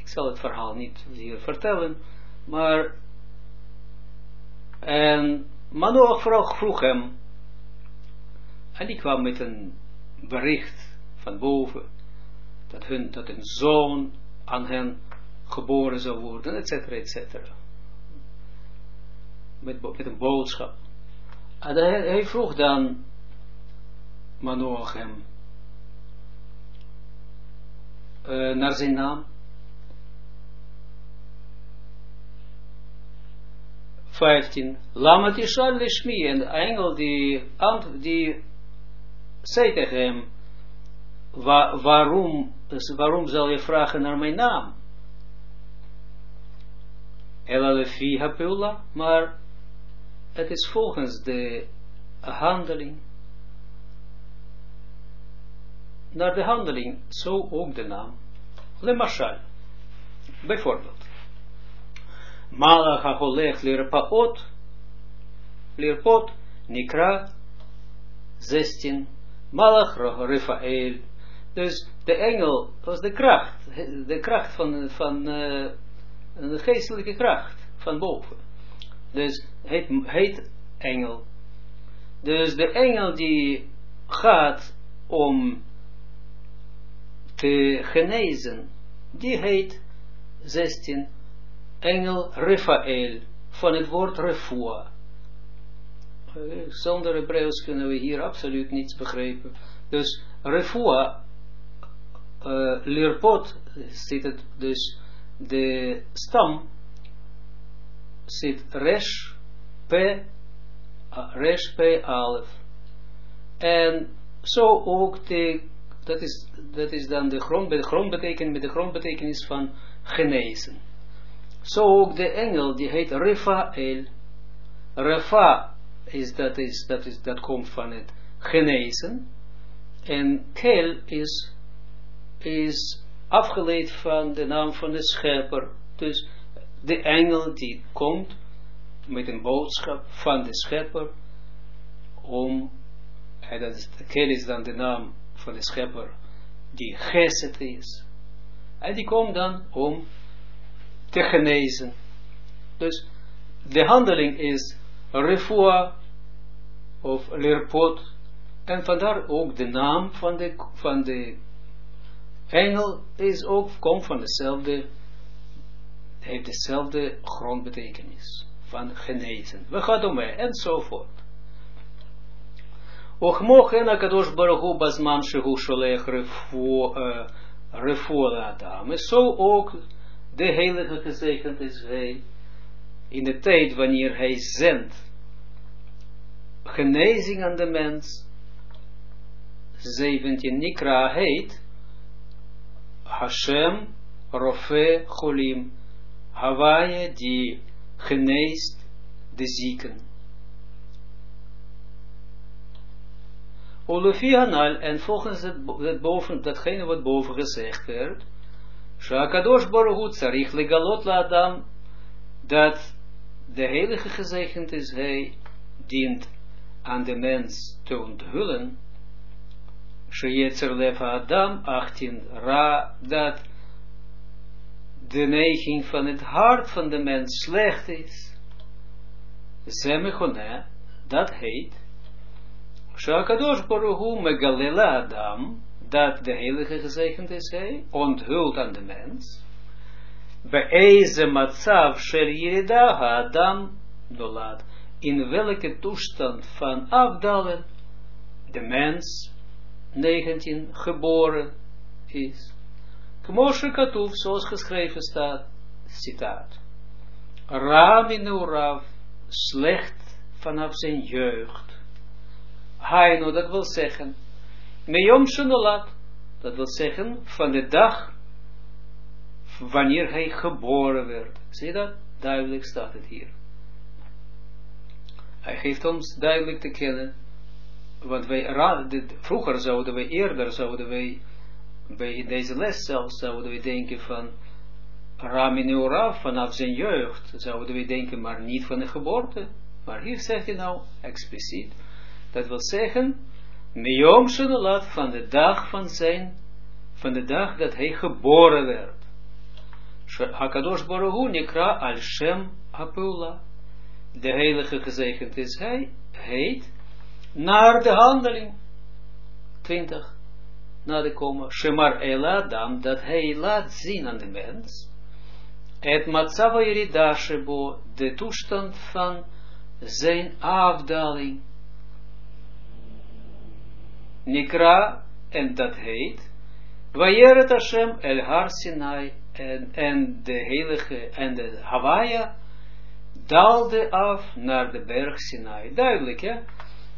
Speaker 1: Ik zal het verhaal niet hier vertellen, maar en Manoach vroeg, vroeg hem, en die kwam met een bericht van boven, dat, hun, dat een zoon aan hen geboren zou worden, et cetera, et cetera. Met, met een boodschap. En hij vroeg dan Manoach hem uh, naar zijn naam. Vijftien. Lama tishal lishmi. En de engel die, die zei tegen hem, wa, waarom, dus waarom zal je vragen naar mijn naam? Ela lefi hapula, maar het is volgens de handeling naar de handeling, zo ook de naam. Le Mashal. Bijvoorbeeld. Malach HaHolech Lirpaot, Lirpot, Nikra, 16. Malach Rafael. Dus de engel was de kracht, de kracht van, van de geestelijke kracht van boven. Dus heet, heet engel. Dus de engel die gaat om te genezen, die heet 16 engel Rafael van het woord refua. Zonder Hebreeuws kunnen we hier absoluut niets begrijpen. Dus refua, uh, zit het dus, de stam zit resh, p, resh, p, alef. En zo ook de dat is, dat is dan de, grond, grondbetekenis, met de grondbetekenis van genezen. Zo ook de engel, die heet Refael. Refa is dat, is, dat, is, dat komt van het genezen. En Kel is, is afgeleid van de naam van de schepper. Dus de engel die komt met een boodschap van de schepper om, dat is, Kel is dan de naam van de schepper, die geset is. En die komt dan om te genezen. Dus de handeling is refua of leerpot. En vandaar ook de naam van de, van de engel is ook, komt van dezelfde, heeft dezelfde grondbetekenis van genezen. We gaan om enzovoort. Ochmo en akadosh baruchu bazman shehu sholech refuo adam. En zo ook de heilige gezegend is hij in de tijd wanneer hij zendt genezing aan de mens. 17 Nikra heet Hashem Rofe Cholim Hawaii die geneest de zieken. Olufianal, en volgens het, boven, datgene wat boven gezegd werd, Shakadosh Baruch Tsarich Legalot Adam, dat de heilige gezegend is hij, dient aan de mens te onthullen, Sheyetzer Adam 18 Ra, dat de neiging van het hart van de mens slecht is. Zemechone, dat heet, Shakadosh Baruch Megalela Adam, dat de heilige gezegend is hij, onthult aan de mens, Be'eze matzav shel Adam dolad, in welke toestand van afdalen de mens 19 geboren is. Kmoshe Katuf, zoals geschreven staat, citaat. Raminu Rav, slecht vanaf zijn jeugd. Haino, dat wil zeggen, Meyom Shenolat, dat wil zeggen, van de dag wanneer hij geboren werd. Zie je dat? Duidelijk staat het hier. Hij geeft ons duidelijk te kennen, want wij, vroeger zouden wij, eerder zouden wij, bij deze les zelfs, zouden we denken van Raminura vanaf zijn jeugd, zouden we denken, maar niet van de geboorte. Maar hier zegt hij nou expliciet, dat wil zeggen, Meyom Shenolat van de dag van zijn, van de dag dat hij geboren werd. Hakadosh Baruch Nikra al Shem Apula. De heilige gezegend is hij, heet, naar de handeling. 20. Na de komma. Shemar Eladam, dat hij laat zien aan de mens. Het matzava yiridashebo, de toestand van zijn afdaling. Nikra, en dat heet, Vayeret Hashem el Har Sinai, en, en de heilige, en de Hawaii, daalde af naar de berg Sinai. Duidelijk, hè?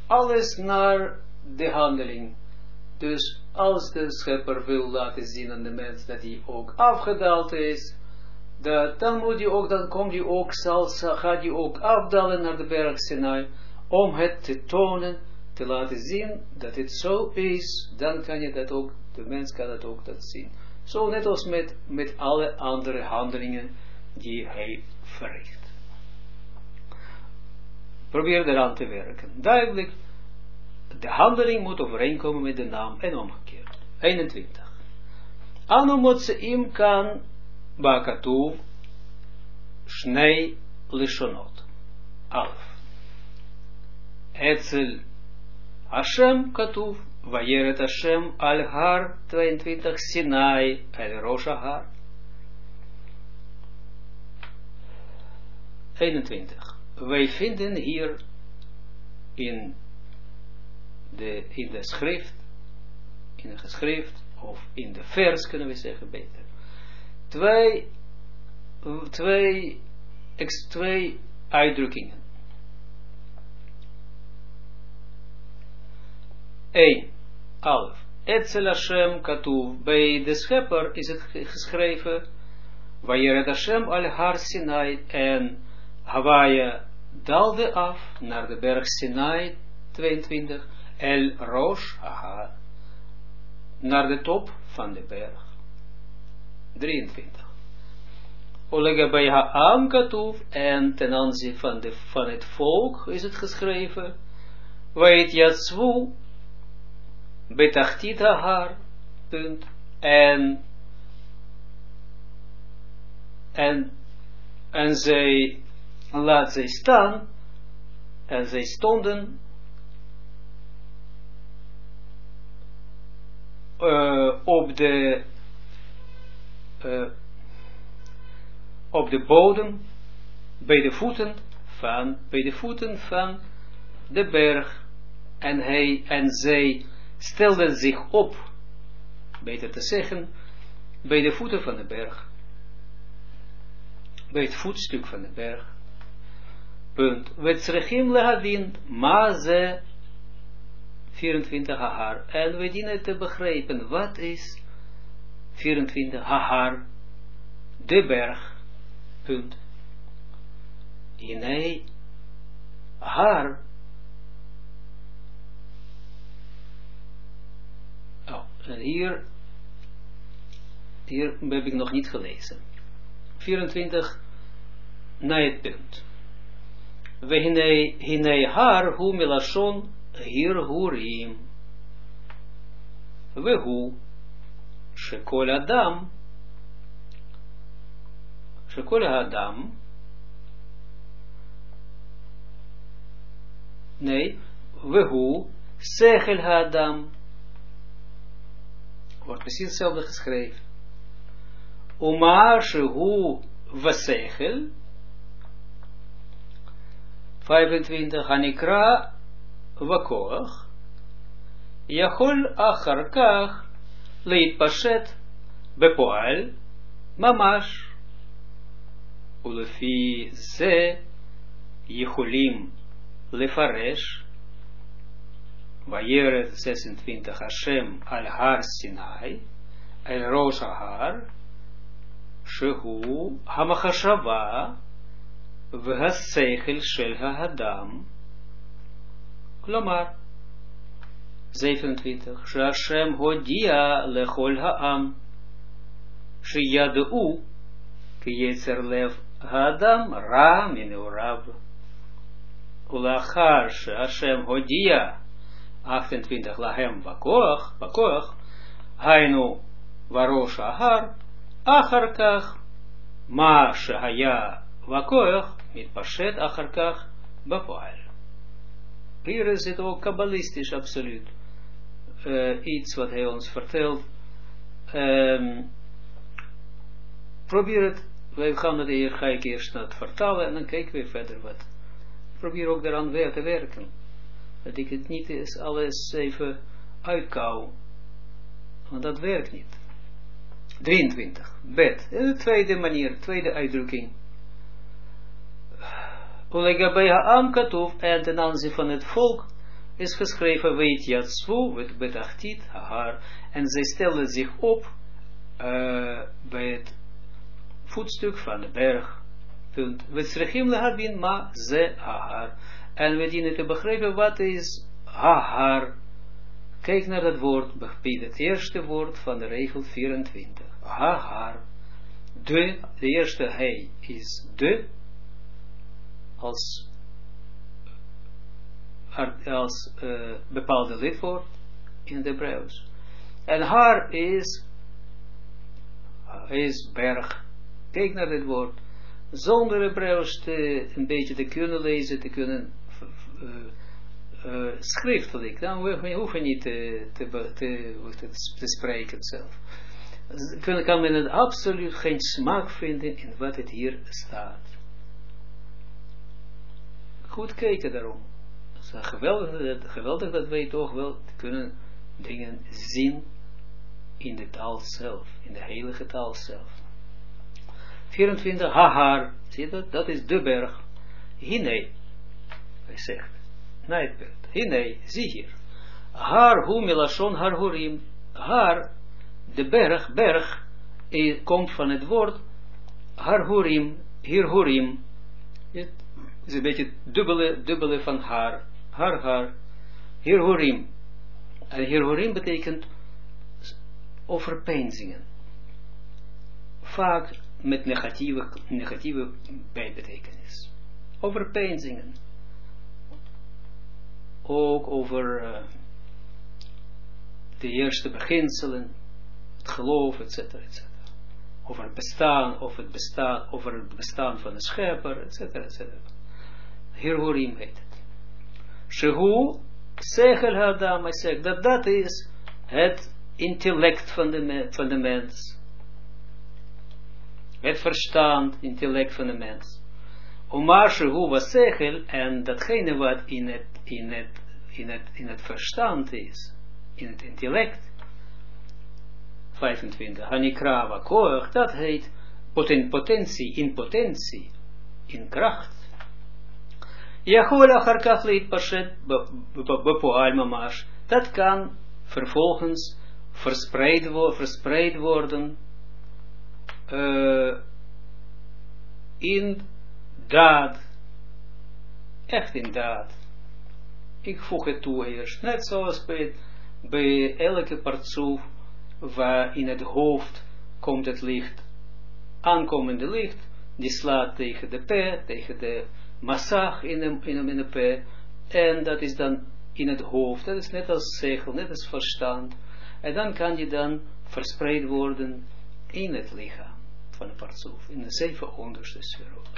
Speaker 1: Alles naar de handeling. Dus als de schepper wil laten zien aan de mens dat hij ook afgedaald is, dat, dan moet je ook, dan komt hij ook, zal, gaat hij ook afdalen naar de berg Sinai, om het te tonen, te laten zien dat het zo is, dan kan je dat ook, de mens kan dat ook dat zien. Zo net als met, met alle andere handelingen die hij verricht. Probeer eraan te werken. Duidelijk, de handeling moet overeenkomen met de naam en omgekeerd. 21. Anu im kan bakatuv shnei lishonot. Alf. Etzel Hashem katuv Vayeret Hashem al har 22 Sinai el Rosh har 21. Wij vinden hier in de, in de schrift, in de geschrift, of in de vers kunnen we zeggen beter, twee, twee, twee uitdrukkingen. 1. Alf. Etzel Hashem katuv. Bij de schepper is het geschreven. Vayeret Hashem al har Sinai. En Hawaii daalde af naar de berg Sinai. 22. El Rosh Ahar. Naar de top van de berg. 23. Olega bij Ha'am katuv. En ten aanzien van, de, van het volk is het geschreven. Weet Yatsvu betachtita haar, punt, en, en, en zij, laat zij staan, en zij stonden, uh, op de, uh, op de bodem, bij de voeten van, bij de voeten van de berg, en hij, en zij, stelden zich op, beter te zeggen, bij de voeten van de berg. Bij het voetstuk van de berg. Punt. Wetzrechim lehadin, maze 24 hahar. En we dienen te begrijpen, wat is 24 hahar? De berg. Punt. Inei, haar En hier, hier heb ik nog niet gelezen. 24 na het punt. Vehine hine har hu milashon hir hurim. Vehu shekol adam shekol adam nee vehu sechel adam wordt precies hetzelfde geschreven. Oma shehu vasechel. 25 Hanikra Vakoach. Yachol Achar Kach Leit Pashet Bepoal Mamash. Ulefi Ze Yecholim Vajeret 26 Hashem al Har Sinai, el Rosh Har, Shehu Hamachashava, Vhasechel Shel Hahadam, Klomar 27 Shashem Hodia Lechol Haam, Shiyadu, Kietzer Lev Hadam, Ra Minurav. Улахар Шашем 28 להם בכוח, בכוח, היינו בראש ההר, אחר כך מה שהיה בכוח met pashet acharkach bepaal. Hier is het ook kabbalistisch absoluut. Uh, iets wat hij ons vertelt. Um, probeer het, wij gaan het hier, ga ik eerst naar het vertalen en dan kijken we verder wat. Probeer ook daaraan weer te werken. Dat ik het niet eens alles even uitkou. Want dat werkt niet. 23. Bed. De tweede manier, tweede uitdrukking. Ulegabei ha'am katuf, en ten aanzien van het volk is geschreven, weet yatsvu, met betachtit, haar, en zij stelden zich op uh, bij het voetstuk van de berg. Punt. We srechim lehabin ma ze haar. En we dienen te begrijpen wat is haar. Kijk naar dat woord, het eerste woord van de regel 24. Haar. De, de eerste hij is de, als, als uh, bepaalde lidwoord in het Hebreeuws. En haar is, is berg. Kijk naar dit woord. Zonder Hebreeuws een beetje te kunnen lezen, te kunnen uh, uh, schriftelijk. Dan hoef je niet te, te, te, spreken zelf. Kan men het absoluut geen smaak vinden in wat het hier staat goed kijken daarom. Is geweldig, geweldig dat wij toch wel kunnen dingen zien in de taal zelf, in de heilige taal zelf. 24, Hahar, zie je dat? Dat is de berg. Hine, zegt, Nijtbeeld, Hine, zie hier. Har hu milashon har hurim. Har, de berg, berg, komt van het woord har hurim, hier hurim is een beetje dubbele, dubbele van haar. Haar, haar. Hier horim. En hier horim betekent overpeinzingen. Vaak met negatieve, negatieve bijbetekenis. Overpeinzingen. Ook over uh, de eerste beginselen, het geloof, etc. etc. Over het bestaan, of het bestaan, over het bestaan van de schepper, etc. etc. Hirhurim heet het. Shehu, Sechel Hadam, hij zegt dat dat is het intellect van de, van de mens. Het verstand, intellect van de mens. Was Sechel, en datgene wat in het, in het, in het, in het verstand is, in het intellect, 25, Hanikrava Koach, dat heet poten, potentie, in potentie, in kracht. Jachol acharkach leit pashet bepoal mamash. Dat kan vervolgens verspreid, verspreid worden uh, in daad. Echt in daad. Ik voeg het toe eerst. Net zoals bij, bij elke partsoef waar in het hoofd komt het licht, aankomende licht, die slaat tegen de p, tegen de massag in de, in, de, in de P, en dat is dan in het hoofd, dat is net als zegel, net als verstand, en dan kan die dan verspreid worden in het lichaam van de partsoef, in de zeven onderste sferot.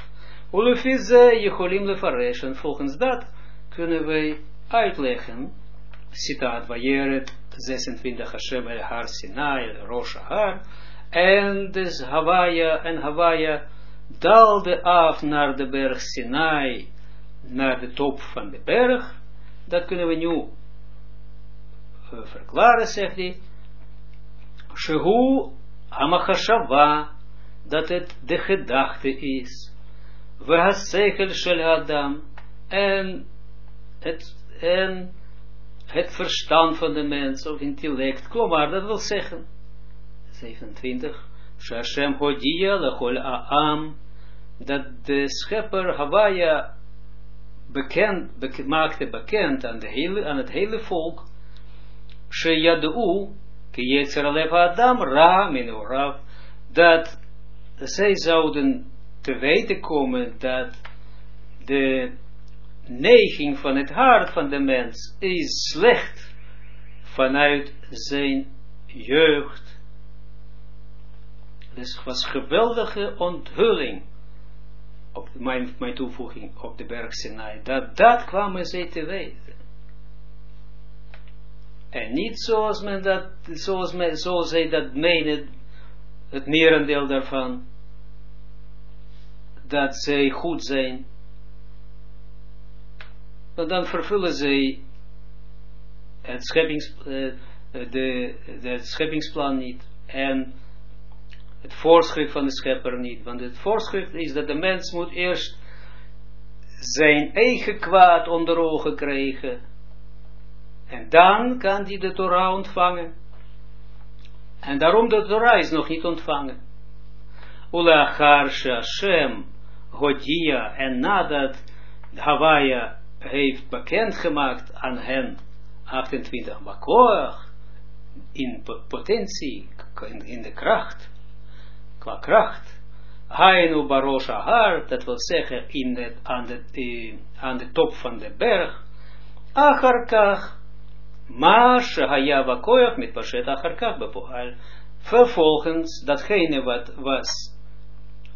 Speaker 1: Ulefize Jeholim lefaresh, en volgens dat kunnen wij uitleggen, citaat Vayeret 26 Hashem el Har Sinai, Rosh Har, en dus Hawaia en Hawaia daalde af naar de berg Sinai, naar de top van de berg, dat kunnen we nu uh, verklaren, zegt hij, Shehu Hamachashava, dat het de gedachte is, we hasechel shel Adam, en het, en het verstand van de mens, of intellect, kom maar, dat wil zeggen, 27, Shashem Hodia lechol Aam, dat de schepper Hawaia bekend, bek, maakte bekend aan, de hele, aan het hele volk, Sheyadu, ki Adam, Ra min Orav, dat zij zouden te weten komen dat de neiging van het hart van de mens is slecht vanuit zijn jeugd. Dus was geweldige onthulling op mijn, mijn toevoeging op de berg Sinai. Dat, dat kwamen zij te weten. En niet zoals men dat, zoals, men, zoals zij dat menen, het merendeel daarvan, dat zij goed zijn, dan vervullen zij het, scheppings, uh, de, scheppingsplan niet en het voorschrift van de schepper niet. Want het voorschrift is dat de mens moet eerst zijn eigen kwaad onder ogen krijgen. En dan kan hij de Torah ontvangen. En daarom de Torah is nog niet ontvangen. Ulachar Hashem Hodia en nadat Hawaia heeft bekendgemaakt aan hen 28 Bakoach in potentie, in, de kracht, qua kracht. Hainu Barosha Har, dat wil zeggen in de, aan, de, de top van de berg. Acharkach, Ma Shahaya Bakoach met Pashet Acharkach Bepohal. Vervolgens, datgene wat was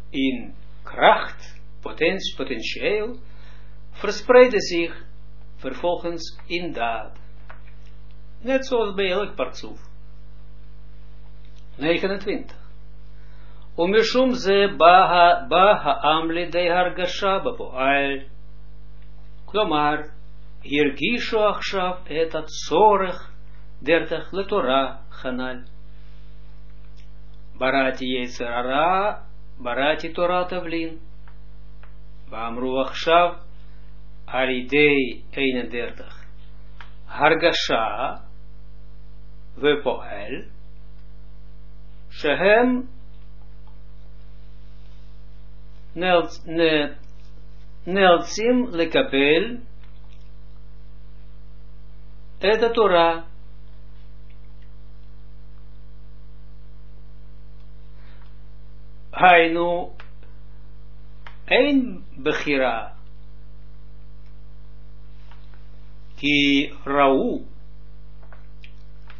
Speaker 1: in kracht, potens, potentieel, verspreidde zich vervolgens in daad. Net zoals bij elk partsoef. 29. Umishum ze baha, baha amli de hargasha bapoal. Klomar, הרגישו עכשיו את הצורך דרך לתורה חנ"ל. בראתי יצר הרע, בראתי תורת תבלין. ואמרו עכשיו על ידי 31 הרגשה ופועל שהם נאלצים לקבל את התורה Hainu, een Bechira, ki Rau,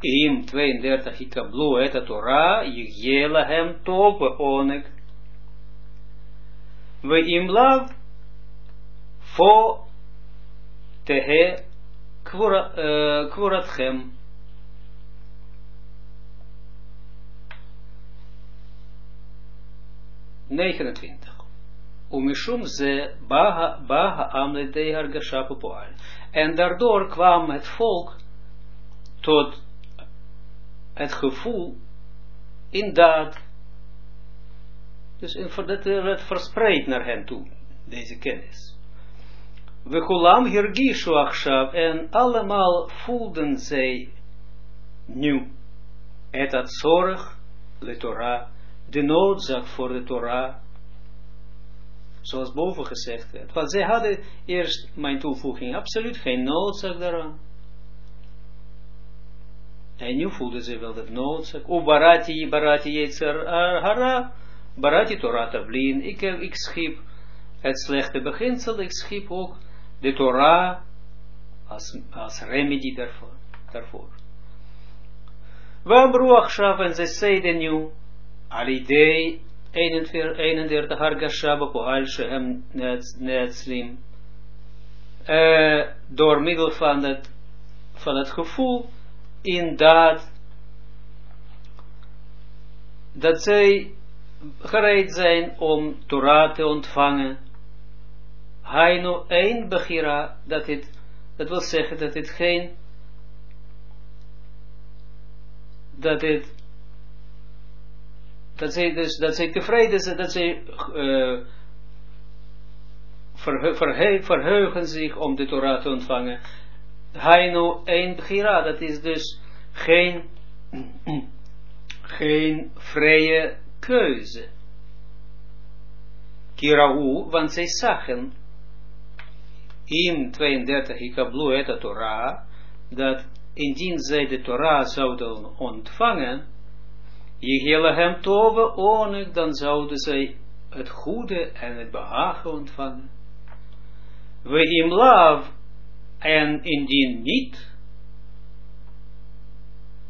Speaker 1: in 32 ikablu eta Torah, jela hem tope onek. We imlav fo tehe kvuratchem. Eh, 29. Umishum ze baha amletei hargasha popoal. En daardoor kwam het volk tot het gevoel in dat. Dus in, dat werd verspreid naar hen toe, deze kennis. We kulam hirgishu achshav. En allemaal voelden zij nieuw. Het zorg, le Torah de noodzaak voor de Torah, zoals boven gezegd werd. Want zij hadden eerst mijn toevoeging absoluut geen noodzaak daaraan. En nu voelden ze wel dat noodzaak. O barati, barati yetzer hara, barati torah tablin. Ik, ik schiep het slechte beginsel, ik schiep ook de Torah als, als remedy daarvoor. daarvoor. Wamru achshav, en ze zeiden nu, alidei 31 hargasha bepoal shehem neetzlim, uh, door middel van het, van het gevoel in dat dat zij gereed zijn om Torah te ontvangen. Haino een begira, dat het, dat wil zeggen dat het geen, dat het, dat zij dus, dat zij tevreden zijn, dat zij uh, verheugen zich om de Torah te ontvangen. Haino een begira, dat is dus geen, geen vrije keuze. Kirau, want zij zagen in 32 Ikablu et Torah, dat indien zij de Torah zouden ontvangen, hem Tove onig, dan zouden zij het goede en het behagen ontvangen. We im en indien niet,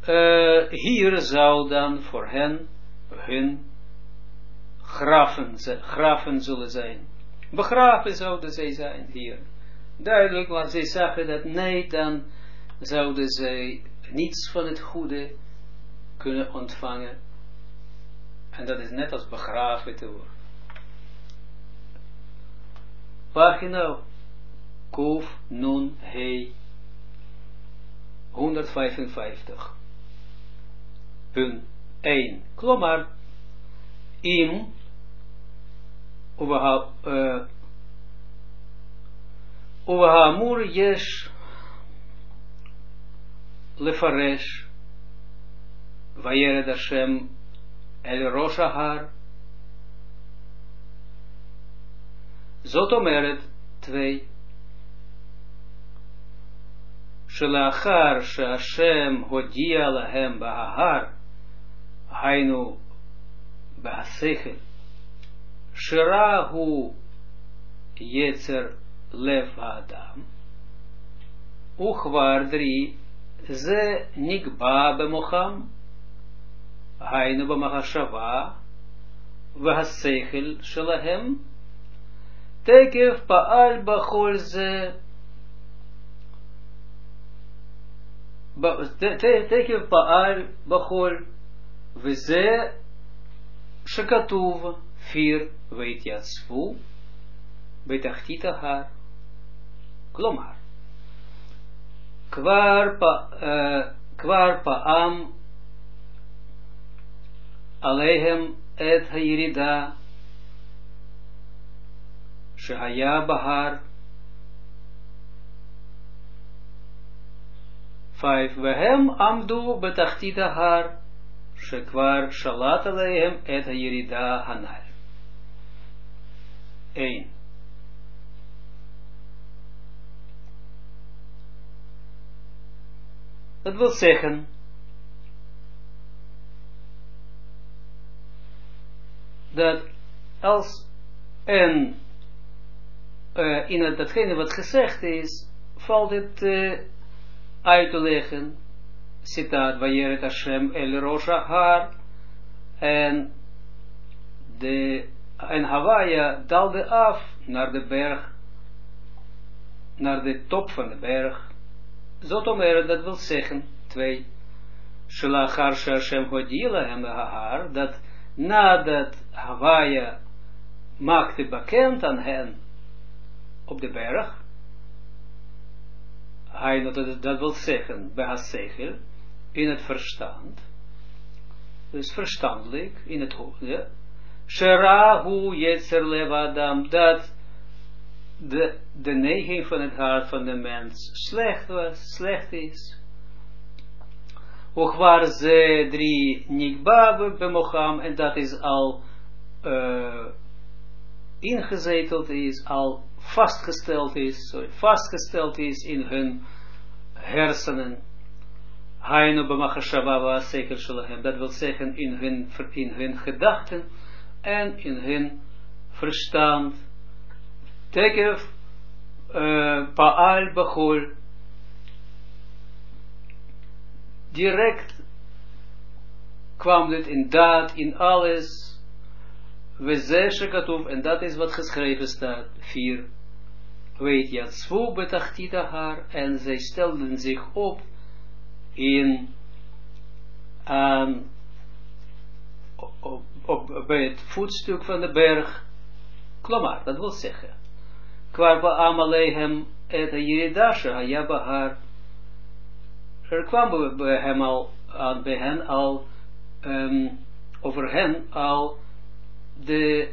Speaker 1: uh, hier zou dan voor hen hun graven, graven zullen zijn. Begraven zouden zij zijn hier. Duidelijk, want zij zagen dat nee, dan zouden zij niets van het goede kunnen ontvangen. En dat is net als begraven te worden. Pagina Kuf Nun He 155 punt 1. Klomar im Uwahamur yesh lefaresh Vayered Hashem el Rosh Ahar Zot omeret 2 שלאחר שהשם הודיע להם בהר, היינו בהשכל, שרע הוא יצר לב האדם, וכבר דרי זה נקבע במוחם, היינו במחשבה והשכל שלהם, תקף פעל בכל זה תקף פעל בכל, וזה שכתוב פיר והתייצבו בתחתית ההר. כלומר, כבר, כבר פעם Alehem et hayirida Shehaya Bahar 5. Wehem amdu betachtita har, Shekwar shalat alehem et hayirida hanal Eén. Dat wil zeggen dat als en uh, in het, datgene wat gezegd is, valt het uh, uit te leggen, citaat, Vayeret Hashem el Rosh Har, en de, en Hawaia dalde af naar de berg, naar de top van de berg, Zotomer, dat wil zeggen, twee, Shalachar Hashem Hodila hem Har, dat nadat Hawaia maakte bekend aan hen op de berg, hij dat, dat wil zeggen, bij Hassegel, in het verstand, dus verstandelijk, in het hoofd. Sherahu Yetzer Levadam, dat de, de neiging van het hart van de mens slecht was, slecht is. Ook waar ze drie nikbabe bemocham, en dat is al uh, ingezeteld is, al vastgesteld is, sorry, vastgesteld is in hun hersenen. Hainu b'machashava zeker shalahem. Dat wil zeggen in hun, in hun gedachten en in hun verstand. tekef uh, Paal direct kwam dit in daad, in alles, we zeshe en dat is wat geschreven staat, vier, weet je, zwo betachtita haar, en zij stelden zich op in, aan, op, op, bij het voetstuk van de berg, klomar, dat wil zeggen, kwam bij Amalehem et Yeridasha, Hayabahar, er kwam bij hem al, aan, bij hen al, um, over hen al de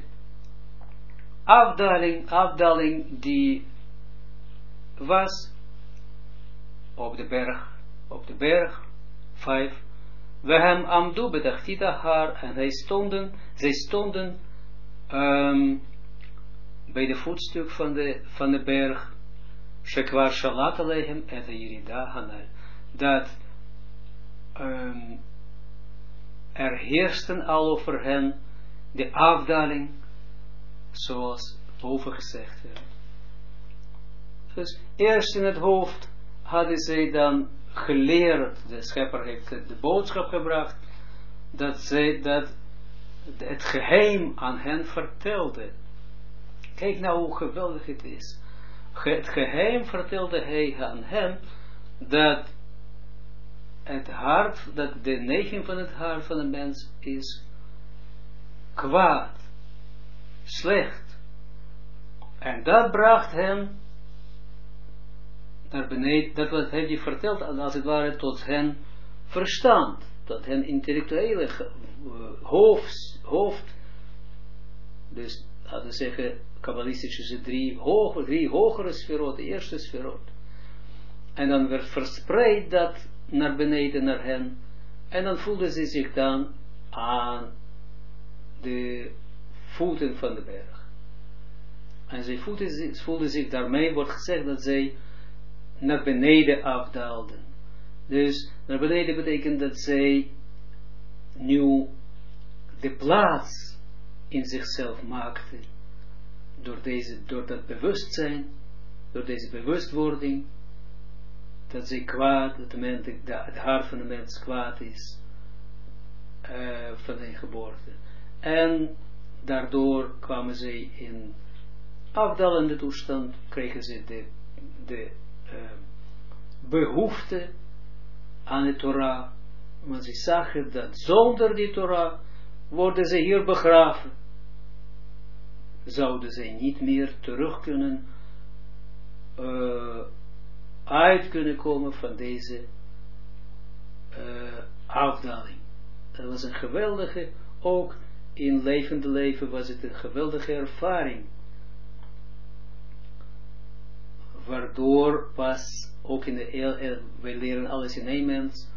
Speaker 1: afdaling, afdaling die was op de berg, op de berg, vijf, we hem amdu bedachtita haar, en hij stonden, zij stonden um, bij de voetstuk van de, van de berg, shekwar shalat alehem et yirida hanal, dat um, er heersten al over hen de afdaling, zoals boven gezegd werd. Dus eerst in het hoofd hadden zij dan geleerd, de schepper heeft de boodschap gebracht, dat zij dat het geheim aan hen vertelde. Kijk nou hoe geweldig het is. Het geheim vertelde hij aan hen dat het hart, dat de neiging van het hart van de mens is kwaad, slecht. En dat bracht hem naar beneden, dat wat heeft hij verteld, als het ware tot hen verstand, tot hen intellectuele uh, hoofd, hoofd, dus laten we zeggen, kabbalistische drie, hoge, drie hogere sferot, de eerste sferot. En dan werd verspreid dat naar beneden naar hen. En dan voelden ze zich dan aan de voeten van de berg. En ze voelden, voelden zich daarmee, wordt gezegd dat zij naar beneden afdaalden. Dus naar beneden betekent dat zij nu de plaats in zichzelf maakten. Door, deze, door dat bewustzijn, door deze bewustwording, dat zij kwaad, dat, de het hart van de mens kwaad is, uh, van zijn geboorte. En daardoor kwamen zij in afdalende toestand, kregen ze de, uh, behoefte aan de Torah, want ze zagen dat zonder die Torah worden ze hier begraven. Zouden zij niet meer terug kunnen uh, uit kunnen komen van deze uh, afdaling. Dat was een geweldige, ook in levende leven was het een geweldige ervaring. Waardoor pas, ook in de, wij leren alles in een mens,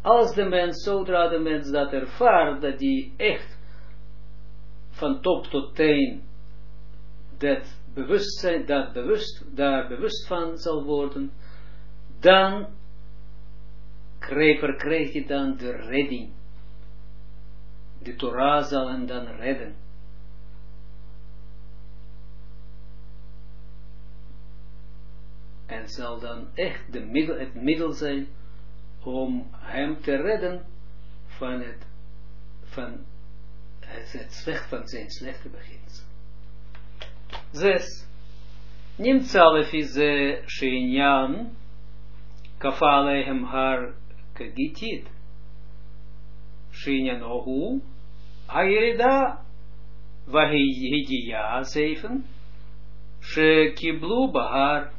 Speaker 1: als de mens, zodra de mens dat ervaart, dat die echt van top tot teen dat bewustzijn, dat bewust, daar bewust van zal worden, dan verkrijg je dan de redding. De Torah zal hem dan redden. En zal dan echt de middel, het middel zijn om hem te redden van het, van het, slecht van zijn slechte beginsel. Zes. Ze shinyan kafalehem har kagitit. Shinyan ohu, Ayerida Vahidiya zeven, She kiblu bahar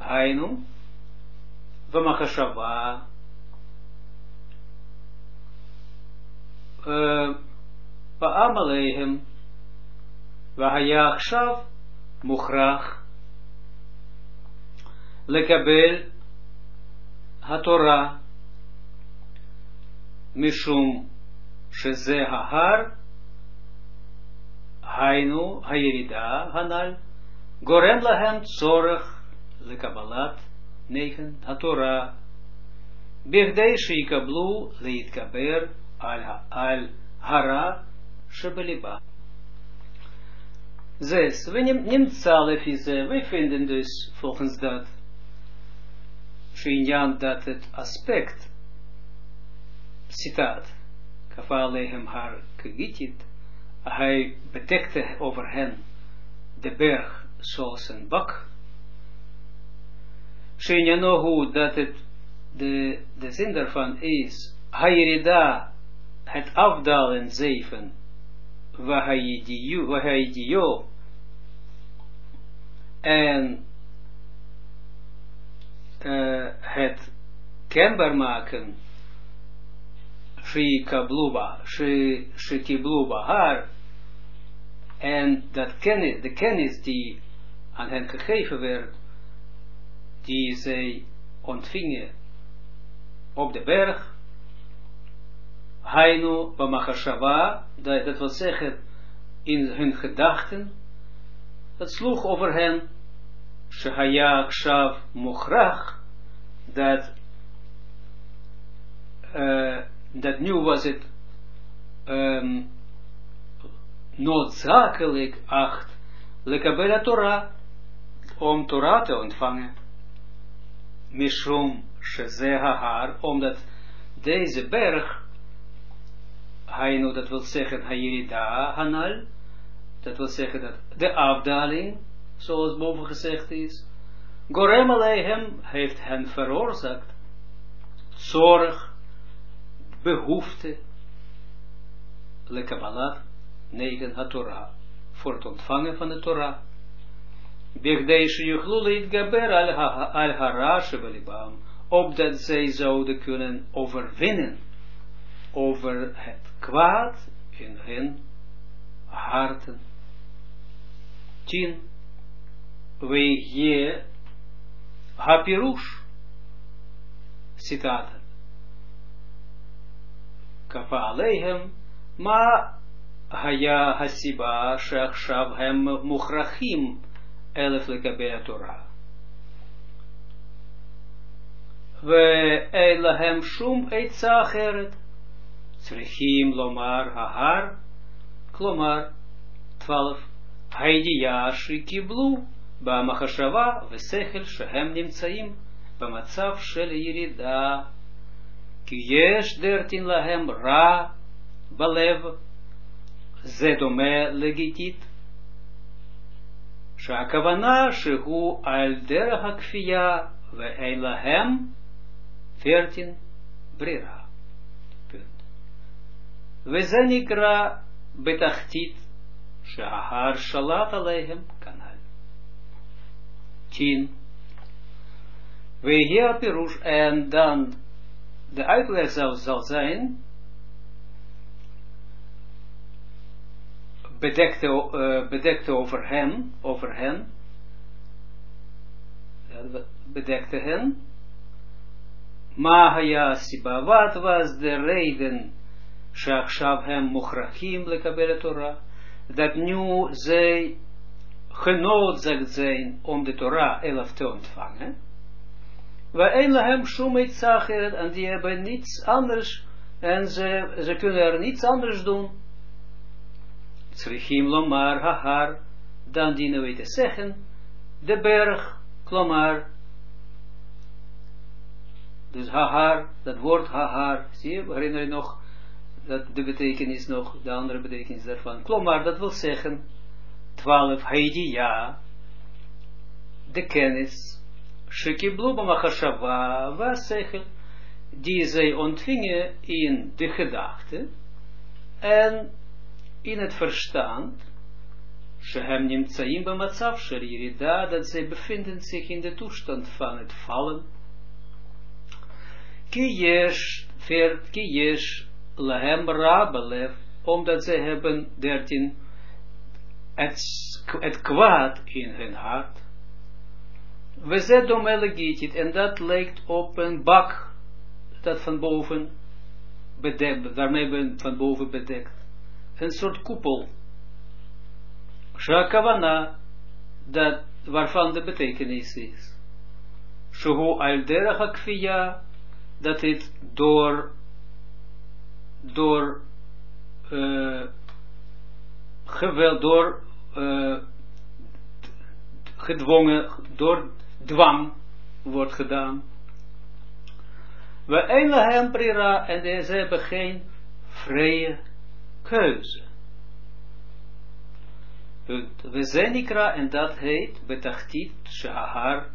Speaker 1: Hainu Vamachashava Ba'am alehem Vahaya Akshav Mukhrach Lekabel HaTorah Mishum Sheze Hahar Hainu Hayerida Hanal Gorem Lahem Tzorach Lekabalat 9 HaTorah Birdei Sheikablu Leitkaber Al Hara Shebeliba Zes. We neemt zalefize. We vinden dus volgens dat. Shinjan dat het aspect. Citaat. Kafalehem haar kegitit. Hij bedekte over hen de berg zoals een bak. Shinjanohu dat het de, de zin daarvan is. Hayirida het afdalen zeven. Wahayidio en uh, het kenbaar maken Shikabluba, Shikibluba, haar. En dat kennis, de kennis die aan hen gegeven werd, die zij ontvingen op de berg, Hainu Bamachashava, dat wil zeggen in hun gedachten, dat sloeg over hen, Shehaya Kshav Mochrach, dat, uh, dat nu was het um, noodzakelijk acht, lekabela Torah, om Torah te ontvangen. Mishum Shezehahar, omdat deze berg, Hainu, dat wil zeggen, Hayirida Hanal, dat wil zeggen dat de afdaling, zoals boven gezegd is, Gorem hem heeft hen veroorzaakt. Zorg, behoefte, lekabalat, negen ha Torah, voor het ontvangen van de Torah. Begdeishe juchlule gaber al harashe belibam, opdat zij zouden kunnen overwinnen over het kwaad in hun harten. 10 je Hapirush. Citaat. Kapa alehem. Ma haya hasiba shachshav hem mukhrachim elef lekabea Torah. We eilahem shum eitza acheret. Tzrichim lomar hahar. Klomar 12. הידיעה שקיבלו Bamachashava vesechel shehem ba bamatsav shel yirida ki yesh dertin lahem ra balev zedome legitit shakavana shehu al derach kfiya ve'ein lahem dertin brira vezenikra betachtit shahar shalat alehem we hear Perush, en dan de uitleg zal, zal zijn, bedekte, uh, bedekte over hem, over hen, bedekte hen, Mahaya Siba, wat was de reden, Shachshav hem Mochrachim, lekabele Torah, dat nu zij genoodzaakt zijn om de Torah elf te ontvangen. We hem shumeit zacheret en die hebben niets anders en ze, ze kunnen er niets anders doen. Tzrichim lomar hahar, dan dienen we te zeggen, de berg, klomar, dus hahar, dat woord hahar, zie je, herinner je nog, dat de betekenis nog, de andere betekenis daarvan. Klopt, maar dat wil zeggen, 12, ja, de kennis, shekiblu b'machashava, was zeggen, die zij ontvingen in de gedachte, en in het verstand, Shehem nimtsaim b'matzav shel dat zij bevinden zich in de toestand van het vallen. Ki yesh, veert, ki yesh, lahem rabelef, omdat zij hebben dertien het, het kwaad in hun hart. We zetten elegitit, en dat lijkt op een bak, dat van boven bedekt, daarmee van boven bedekt. Een soort koepel. Shakavana, dat, waarvan de betekenis is. Shuhu al derech dat het door door uh, geweld, door uh, gedwongen, door dwang wordt gedaan. We hem prira en deze hebben geen vrije keuze. We zijn ikra en dat heet betachtit shahar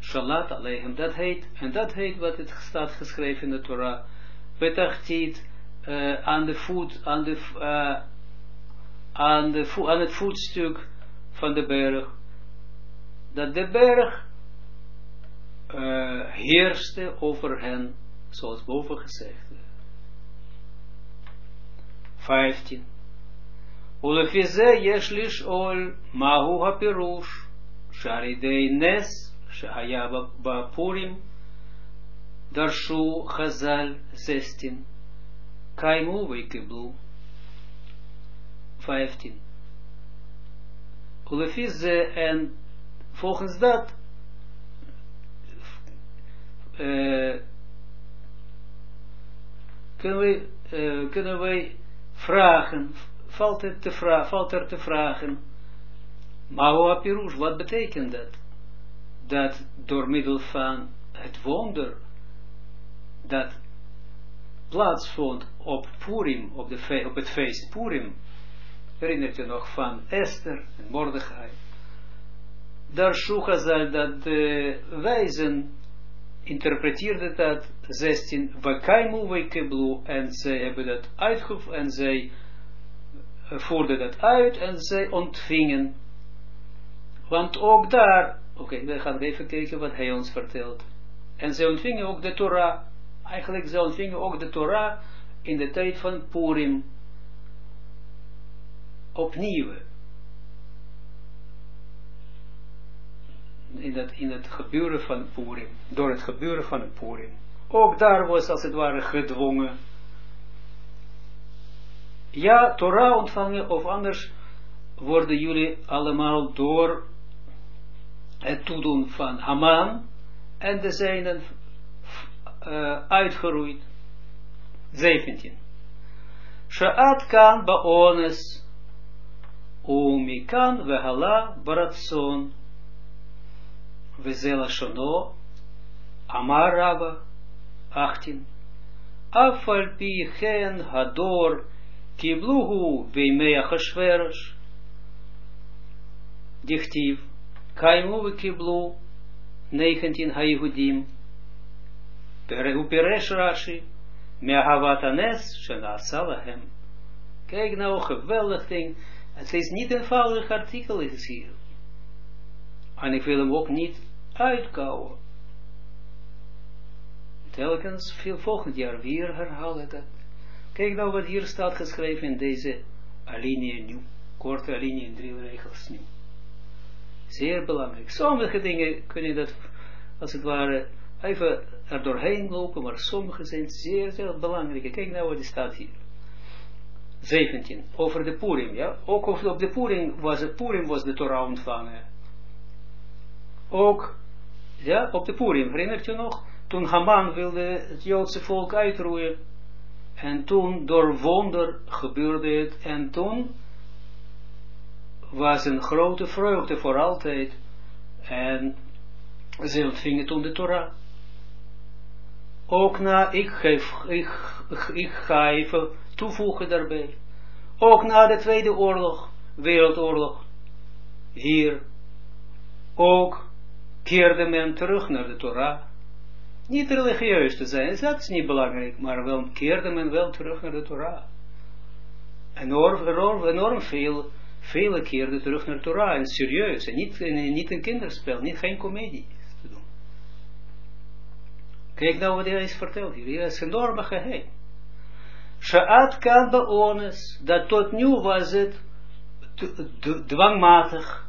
Speaker 1: shalat alehem. Dat heet, en dat heet wat het staat geschreven in de Torah. Betachtit uh, aan de voet, aan de, uh, aan, de vo aan het voetstuk van de berg. Dat de berg uh, heerste over hen, zoals boven gezegd. 15. Ulefize yesh lishol mahu hapirush sharidei nes shahaya bapurim darshu chazal 16 kaimu veikiblu 15 Ulefize en volgens dat uh, kunnen wij, uh, kunnen wij vragen, valt, het te vra valt er te vragen, Mao wat betekent dat? Dat door middel van het wonder dat plaatsvond op Purim, op, de op het feest Purim, herinnert je nog van Esther en Mordechai, daar Shuchazal dat de wijzen interpreteerde dat 16, Wakaimu Weikeblu, en zij hebben dat uitgevoerd, en zij voerden dat uit, en zij ontvingen. Want ook daar, oké, we gaan even kijken wat hij ons vertelt. En zij ontvingen ook de Torah, eigenlijk zij ontvingen ook de Torah in de tijd van Purim, opnieuw. in het, in het gebeuren van Purim, door het gebeuren van het Purim. Ook daar was als het ware gedwongen. Ja, Torah ontvangen, of anders worden jullie allemaal door het toedoen van Haman en de zijnen uh, uitgeroeid. 17. Sha'at kan ba'ones, umikan vehala baratson, Vezela Shono, Amar Rabba, 18. Afal hen hador kibluhu beimea chashverosh. Dichtiv, kaimu kiblu, 19 haihudim. Uperesh Rashi, meahavat anes, shena salahem. Kijk nou, geweldig ding. Het is niet een eenvoudig artikel is hier. En ik wil hem ook niet uitkouwen. Telkens, veel volgend jaar weer herhalen dat. Kijk nou wat hier staat geschreven in deze alinea nu. Korte alinea in drie regels nu. Zeer belangrijk. Sommige dingen kunnen dat, als het ware, even er doorheen lopen, maar sommige zijn zeer, zeer belangrijk. Kijk nou wat er staat hier. 17. Over de Purim, ja. Ook op de Purim was, het Purim was de Torah ontvangen ook ja, op de Purim, herinnert je nog? Toen Haman wilde het Joodse volk uitroeien. En toen door wonder gebeurde het. En toen was een grote vreugde voor altijd. En ze ontvingen toen de Torah. Ook na, ik, geef, ik, ik ga even toevoegen daarbij. Ook na de Tweede Oorlog, Wereldoorlog, hier, ook keerde men terug naar de Torah. Niet religieus te zijn, dat is niet belangrijk, maar wel keerde men wel terug naar de Torah. Enorm, enorm, enorm veel, vele keerden terug naar de Torah, en serieus, en niet, niet een kinderspel, niet geen komedie te doen. Kijk nou wat hij is verteld hier, hier is een enorme geheim. Sha'at kan beones, dat tot nu was het dwangmatig,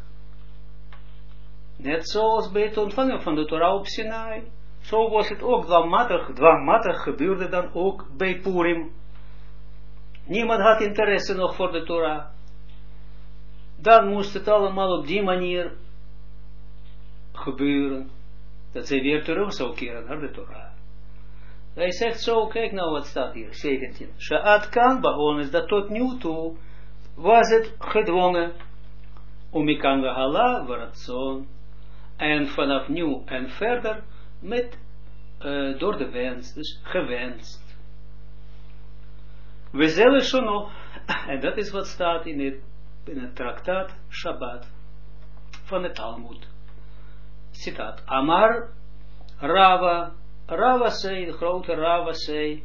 Speaker 1: Net zoals bij het ontvangen van de Torah op Sinai. Zo was het ook dwangmatig, dwangmatig gebeurde dan ook bij Purim. Niemand had interesse nog voor de Torah. Dan moest het allemaal op die manier gebeuren. Dat zij weer terug zou keren naar de Torah. Hij zegt zo, kijk nou wat staat hier, 17. Sha'at kan is dat tot nu toe was het gedwongen Omikan hala waratson. En vanaf nu en verder met, uh, door de wens, dus gewenst. We zullen shono, [LAUGHS] en dat is wat staat in het, in het traktaat Shabbat van het Talmud. Citaat. Amar Rava, Rava zei, de grote Rava zei,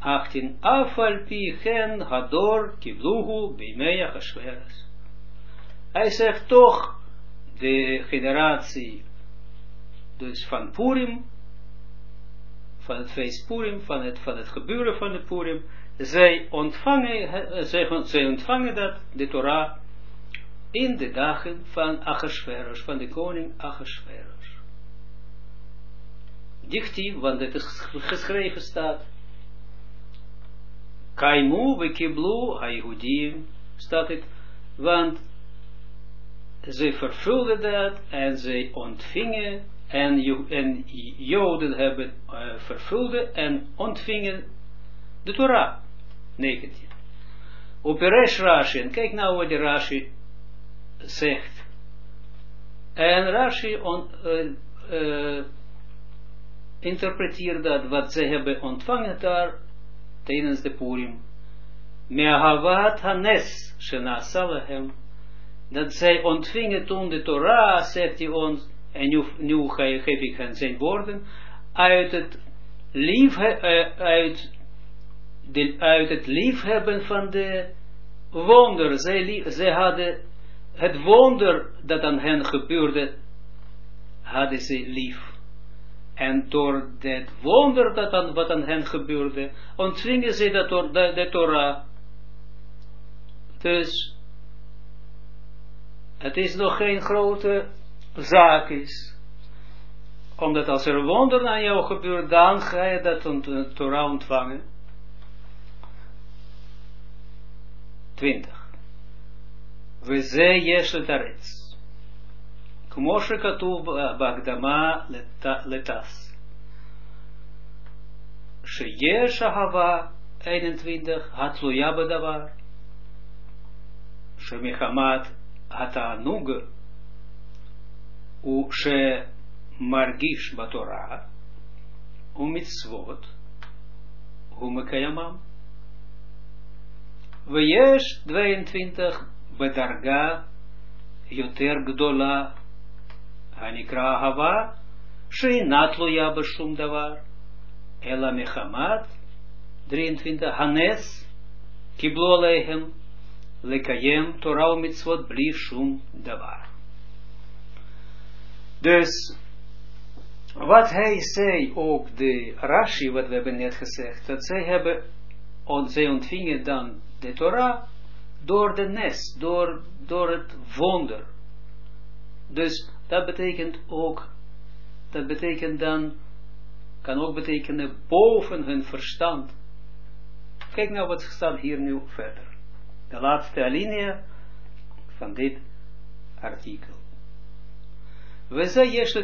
Speaker 1: 18. Afal pi gen hador kibluhu bimeya hashveres. Hij zegt toch, de generatie dus van Purim, van het feest Purim, van het, van het gebeuren van de Purim, zij ontvangen, zij, zij ontvangen dat, de Torah, in de dagen van Achashverosh, van de koning Achashverosh. Dichtief, want het is geschreven staat, Kaimu vekiblu Ayhudim, staat het, want ze vervulden dat en ze ontvingen en, en Joden hebben uh, vervulde en ontvingen de Torah. 19. Op Resh Rashi, en kijk nou wat Rashi zegt. En Rashi on, uh, interpreteert dat wat ze hebben ontvangen daar tijdens de Purim. Me'ahavat hanes shenasalahem dat zij ontvingen toen de Torah, zegt hij ons, en nu, nu geef ik hen zijn woorden, uit het, lief, uit, de, uit het liefhebben van de wonder. Zij, zij hadden het wonder dat aan hen gebeurde, hadden ze lief. En door het wonder dat aan, wat aan hen gebeurde, ontvingen ze dat door de, de Torah. Dus het is nog geen grote zaak is. Omdat als er wonder aan jou gebeurt, dan ga je dat ont Torah ontvangen. 20. We yesh letaretz. כמו שכתוב בהקדמה לטס, שיש אהבה 21 התלויה בדבר, שמחמת התענוג הוא שמרגיש בתורה ומצוות הוא מקיימם. ויש 22 בדרגה יותר גדולה הנקרא אהבה שאינה תלויה בשום דבר אלא מחמת 23 הנס קיבלו עליהם lekayem Torah mitzvot bli shum davar. Dus, wat hij zei, ook de Rashi, wat we hebben net gezegd, dat zij hebben, on, zij ontvingen dan de Torah door de nes, door, door het wonder. Dus, dat betekent ook, dat betekent dan, kan ook betekenen boven hun verstand. Kijk nou wat staat hier nu verder de laatste alinea van dit artikel. We zijn eerst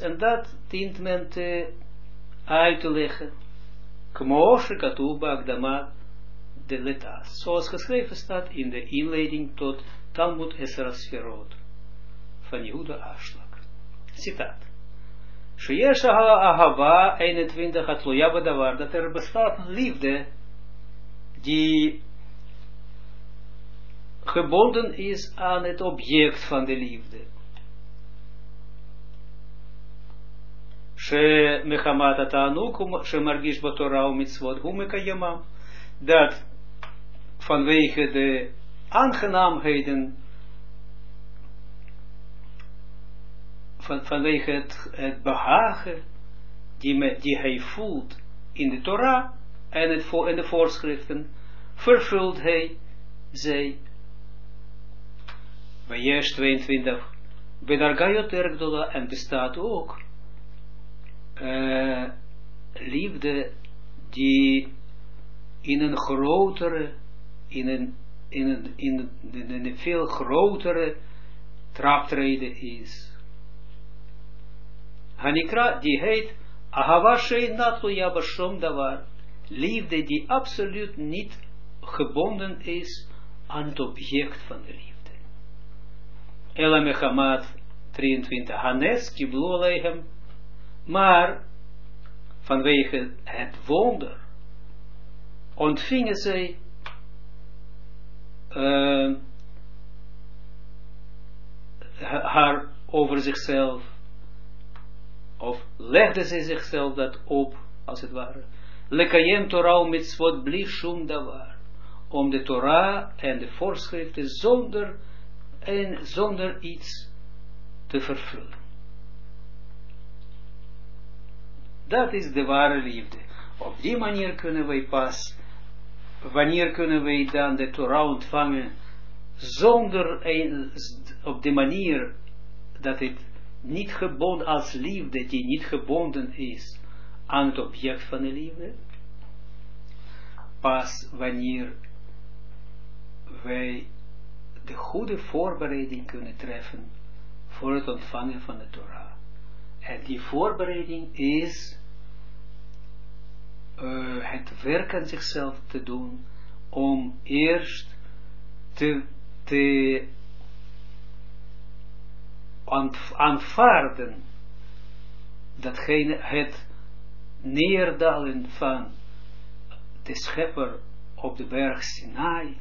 Speaker 1: en dat dient men te uit te leggen. Kmooshe katuba akdama de letas. Zoals geschreven staat in de inleiding tot Talmud Esra Sferot van Jehuda Ashlag. Citaat. Sheyesh ahava 21 atloya badavar, dat er bestaat liefde die gebonden is aan het object van de liefde. Shemechamat atanuk, shemargish batorah mitzvot, humekayamam. Dat vanwege de aangenaamheden, van, vanwege het, het behagen die, me, die hij voelt in de Torah en, het, de voorschriften, vervult hij zij Vayesh 22, Bedargayot Ergdola, en bestaat ook uh, liefde die in een grotere, in een, in een, in een, in een veel grotere traptreden is. Hanikra, die heet Ahava Sheinatlu Yabashom Davar, liefde die absoluut niet gebonden is aan het object van de liefde. Ela Mechamat 23. Hanes kiblu aleichem. Maar vanwege het wonder ontvingen zij uh, haar over zichzelf, of legde zij zichzelf dat op, als het ware. Lekayem Torah mitzvot bli shum davar. Om de Torah en de voorschriften zonder, en zonder iets te vervullen. Dat is de ware liefde. Op die manier kunnen wij pas, wanneer kunnen wij dan de Torah ontvangen, zonder een, op de manier dat het niet gebonden als liefde, die niet gebonden is aan het object van de liefde, pas wanneer wij de goede voorbereiding kunnen treffen voor het ontvangen van de Torah. En die voorbereiding is uh, het werk aan zichzelf te doen om eerst te, te aanvaarden datgene het neerdalen van de schepper op de berg Sinai,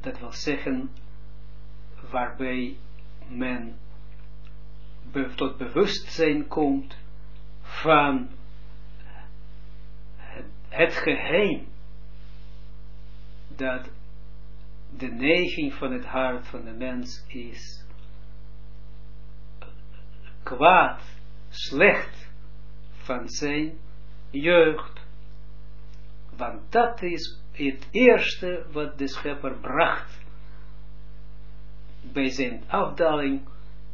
Speaker 1: dat wil zeggen, waarbij men tot bewustzijn komt van het geheim dat de neiging van het hart van de mens is kwaad, slecht van zijn jeugd. Want dat is het eerste wat de schepper bracht bij zijn afdaling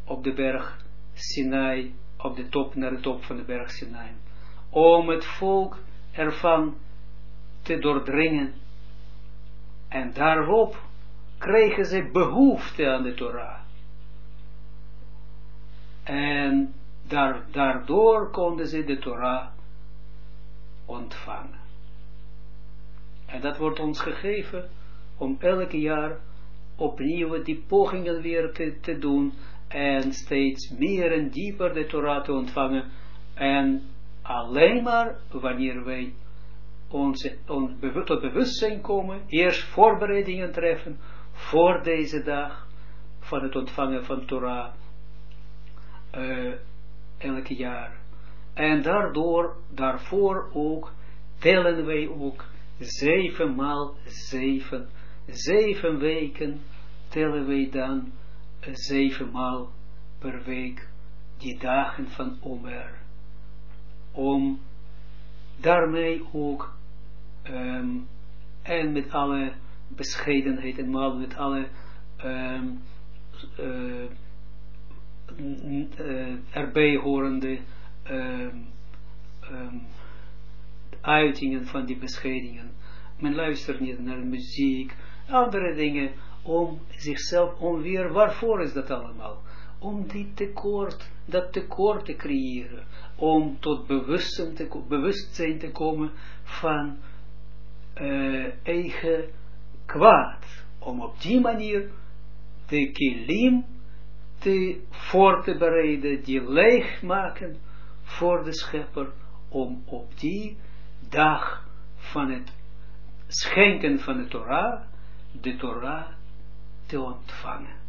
Speaker 1: op de berg Sinai, op de top, naar de top van de berg Sinai, om het volk ervan te doordringen. En daarop kregen ze behoefte aan de Torah. En daar, daardoor konden ze de Torah ontvangen. En dat wordt ons gegeven om elke jaar opnieuw die pogingen weer te, te doen en steeds meer en dieper de Torah te ontvangen en alleen maar wanneer wij onze, on, tot bewustzijn komen, eerst voorbereidingen treffen voor deze dag van het ontvangen van Torah uh, elke jaar. En daardoor, daarvoor ook, tellen wij ook zeven maal zeven, zeven weken tellen wij dan zeven maal per week die dagen van Omer. Om daarmee ook um, en met alle bescheidenheid en mal met alle um, uh, erbij horende um, uitingen van die bescheidingen. Men luistert niet naar muziek, andere dingen, om zichzelf, om weer, waarvoor is dat allemaal? Om die tekort, dat tekort te creëren, om tot bewustzijn te, bewustzijn te komen van uh, eigen kwaad, om op die manier de kilim te voor te bereiden, die leeg maken voor de schepper, om op die dag van het schenken van de Torah, de Torah te ontvangen.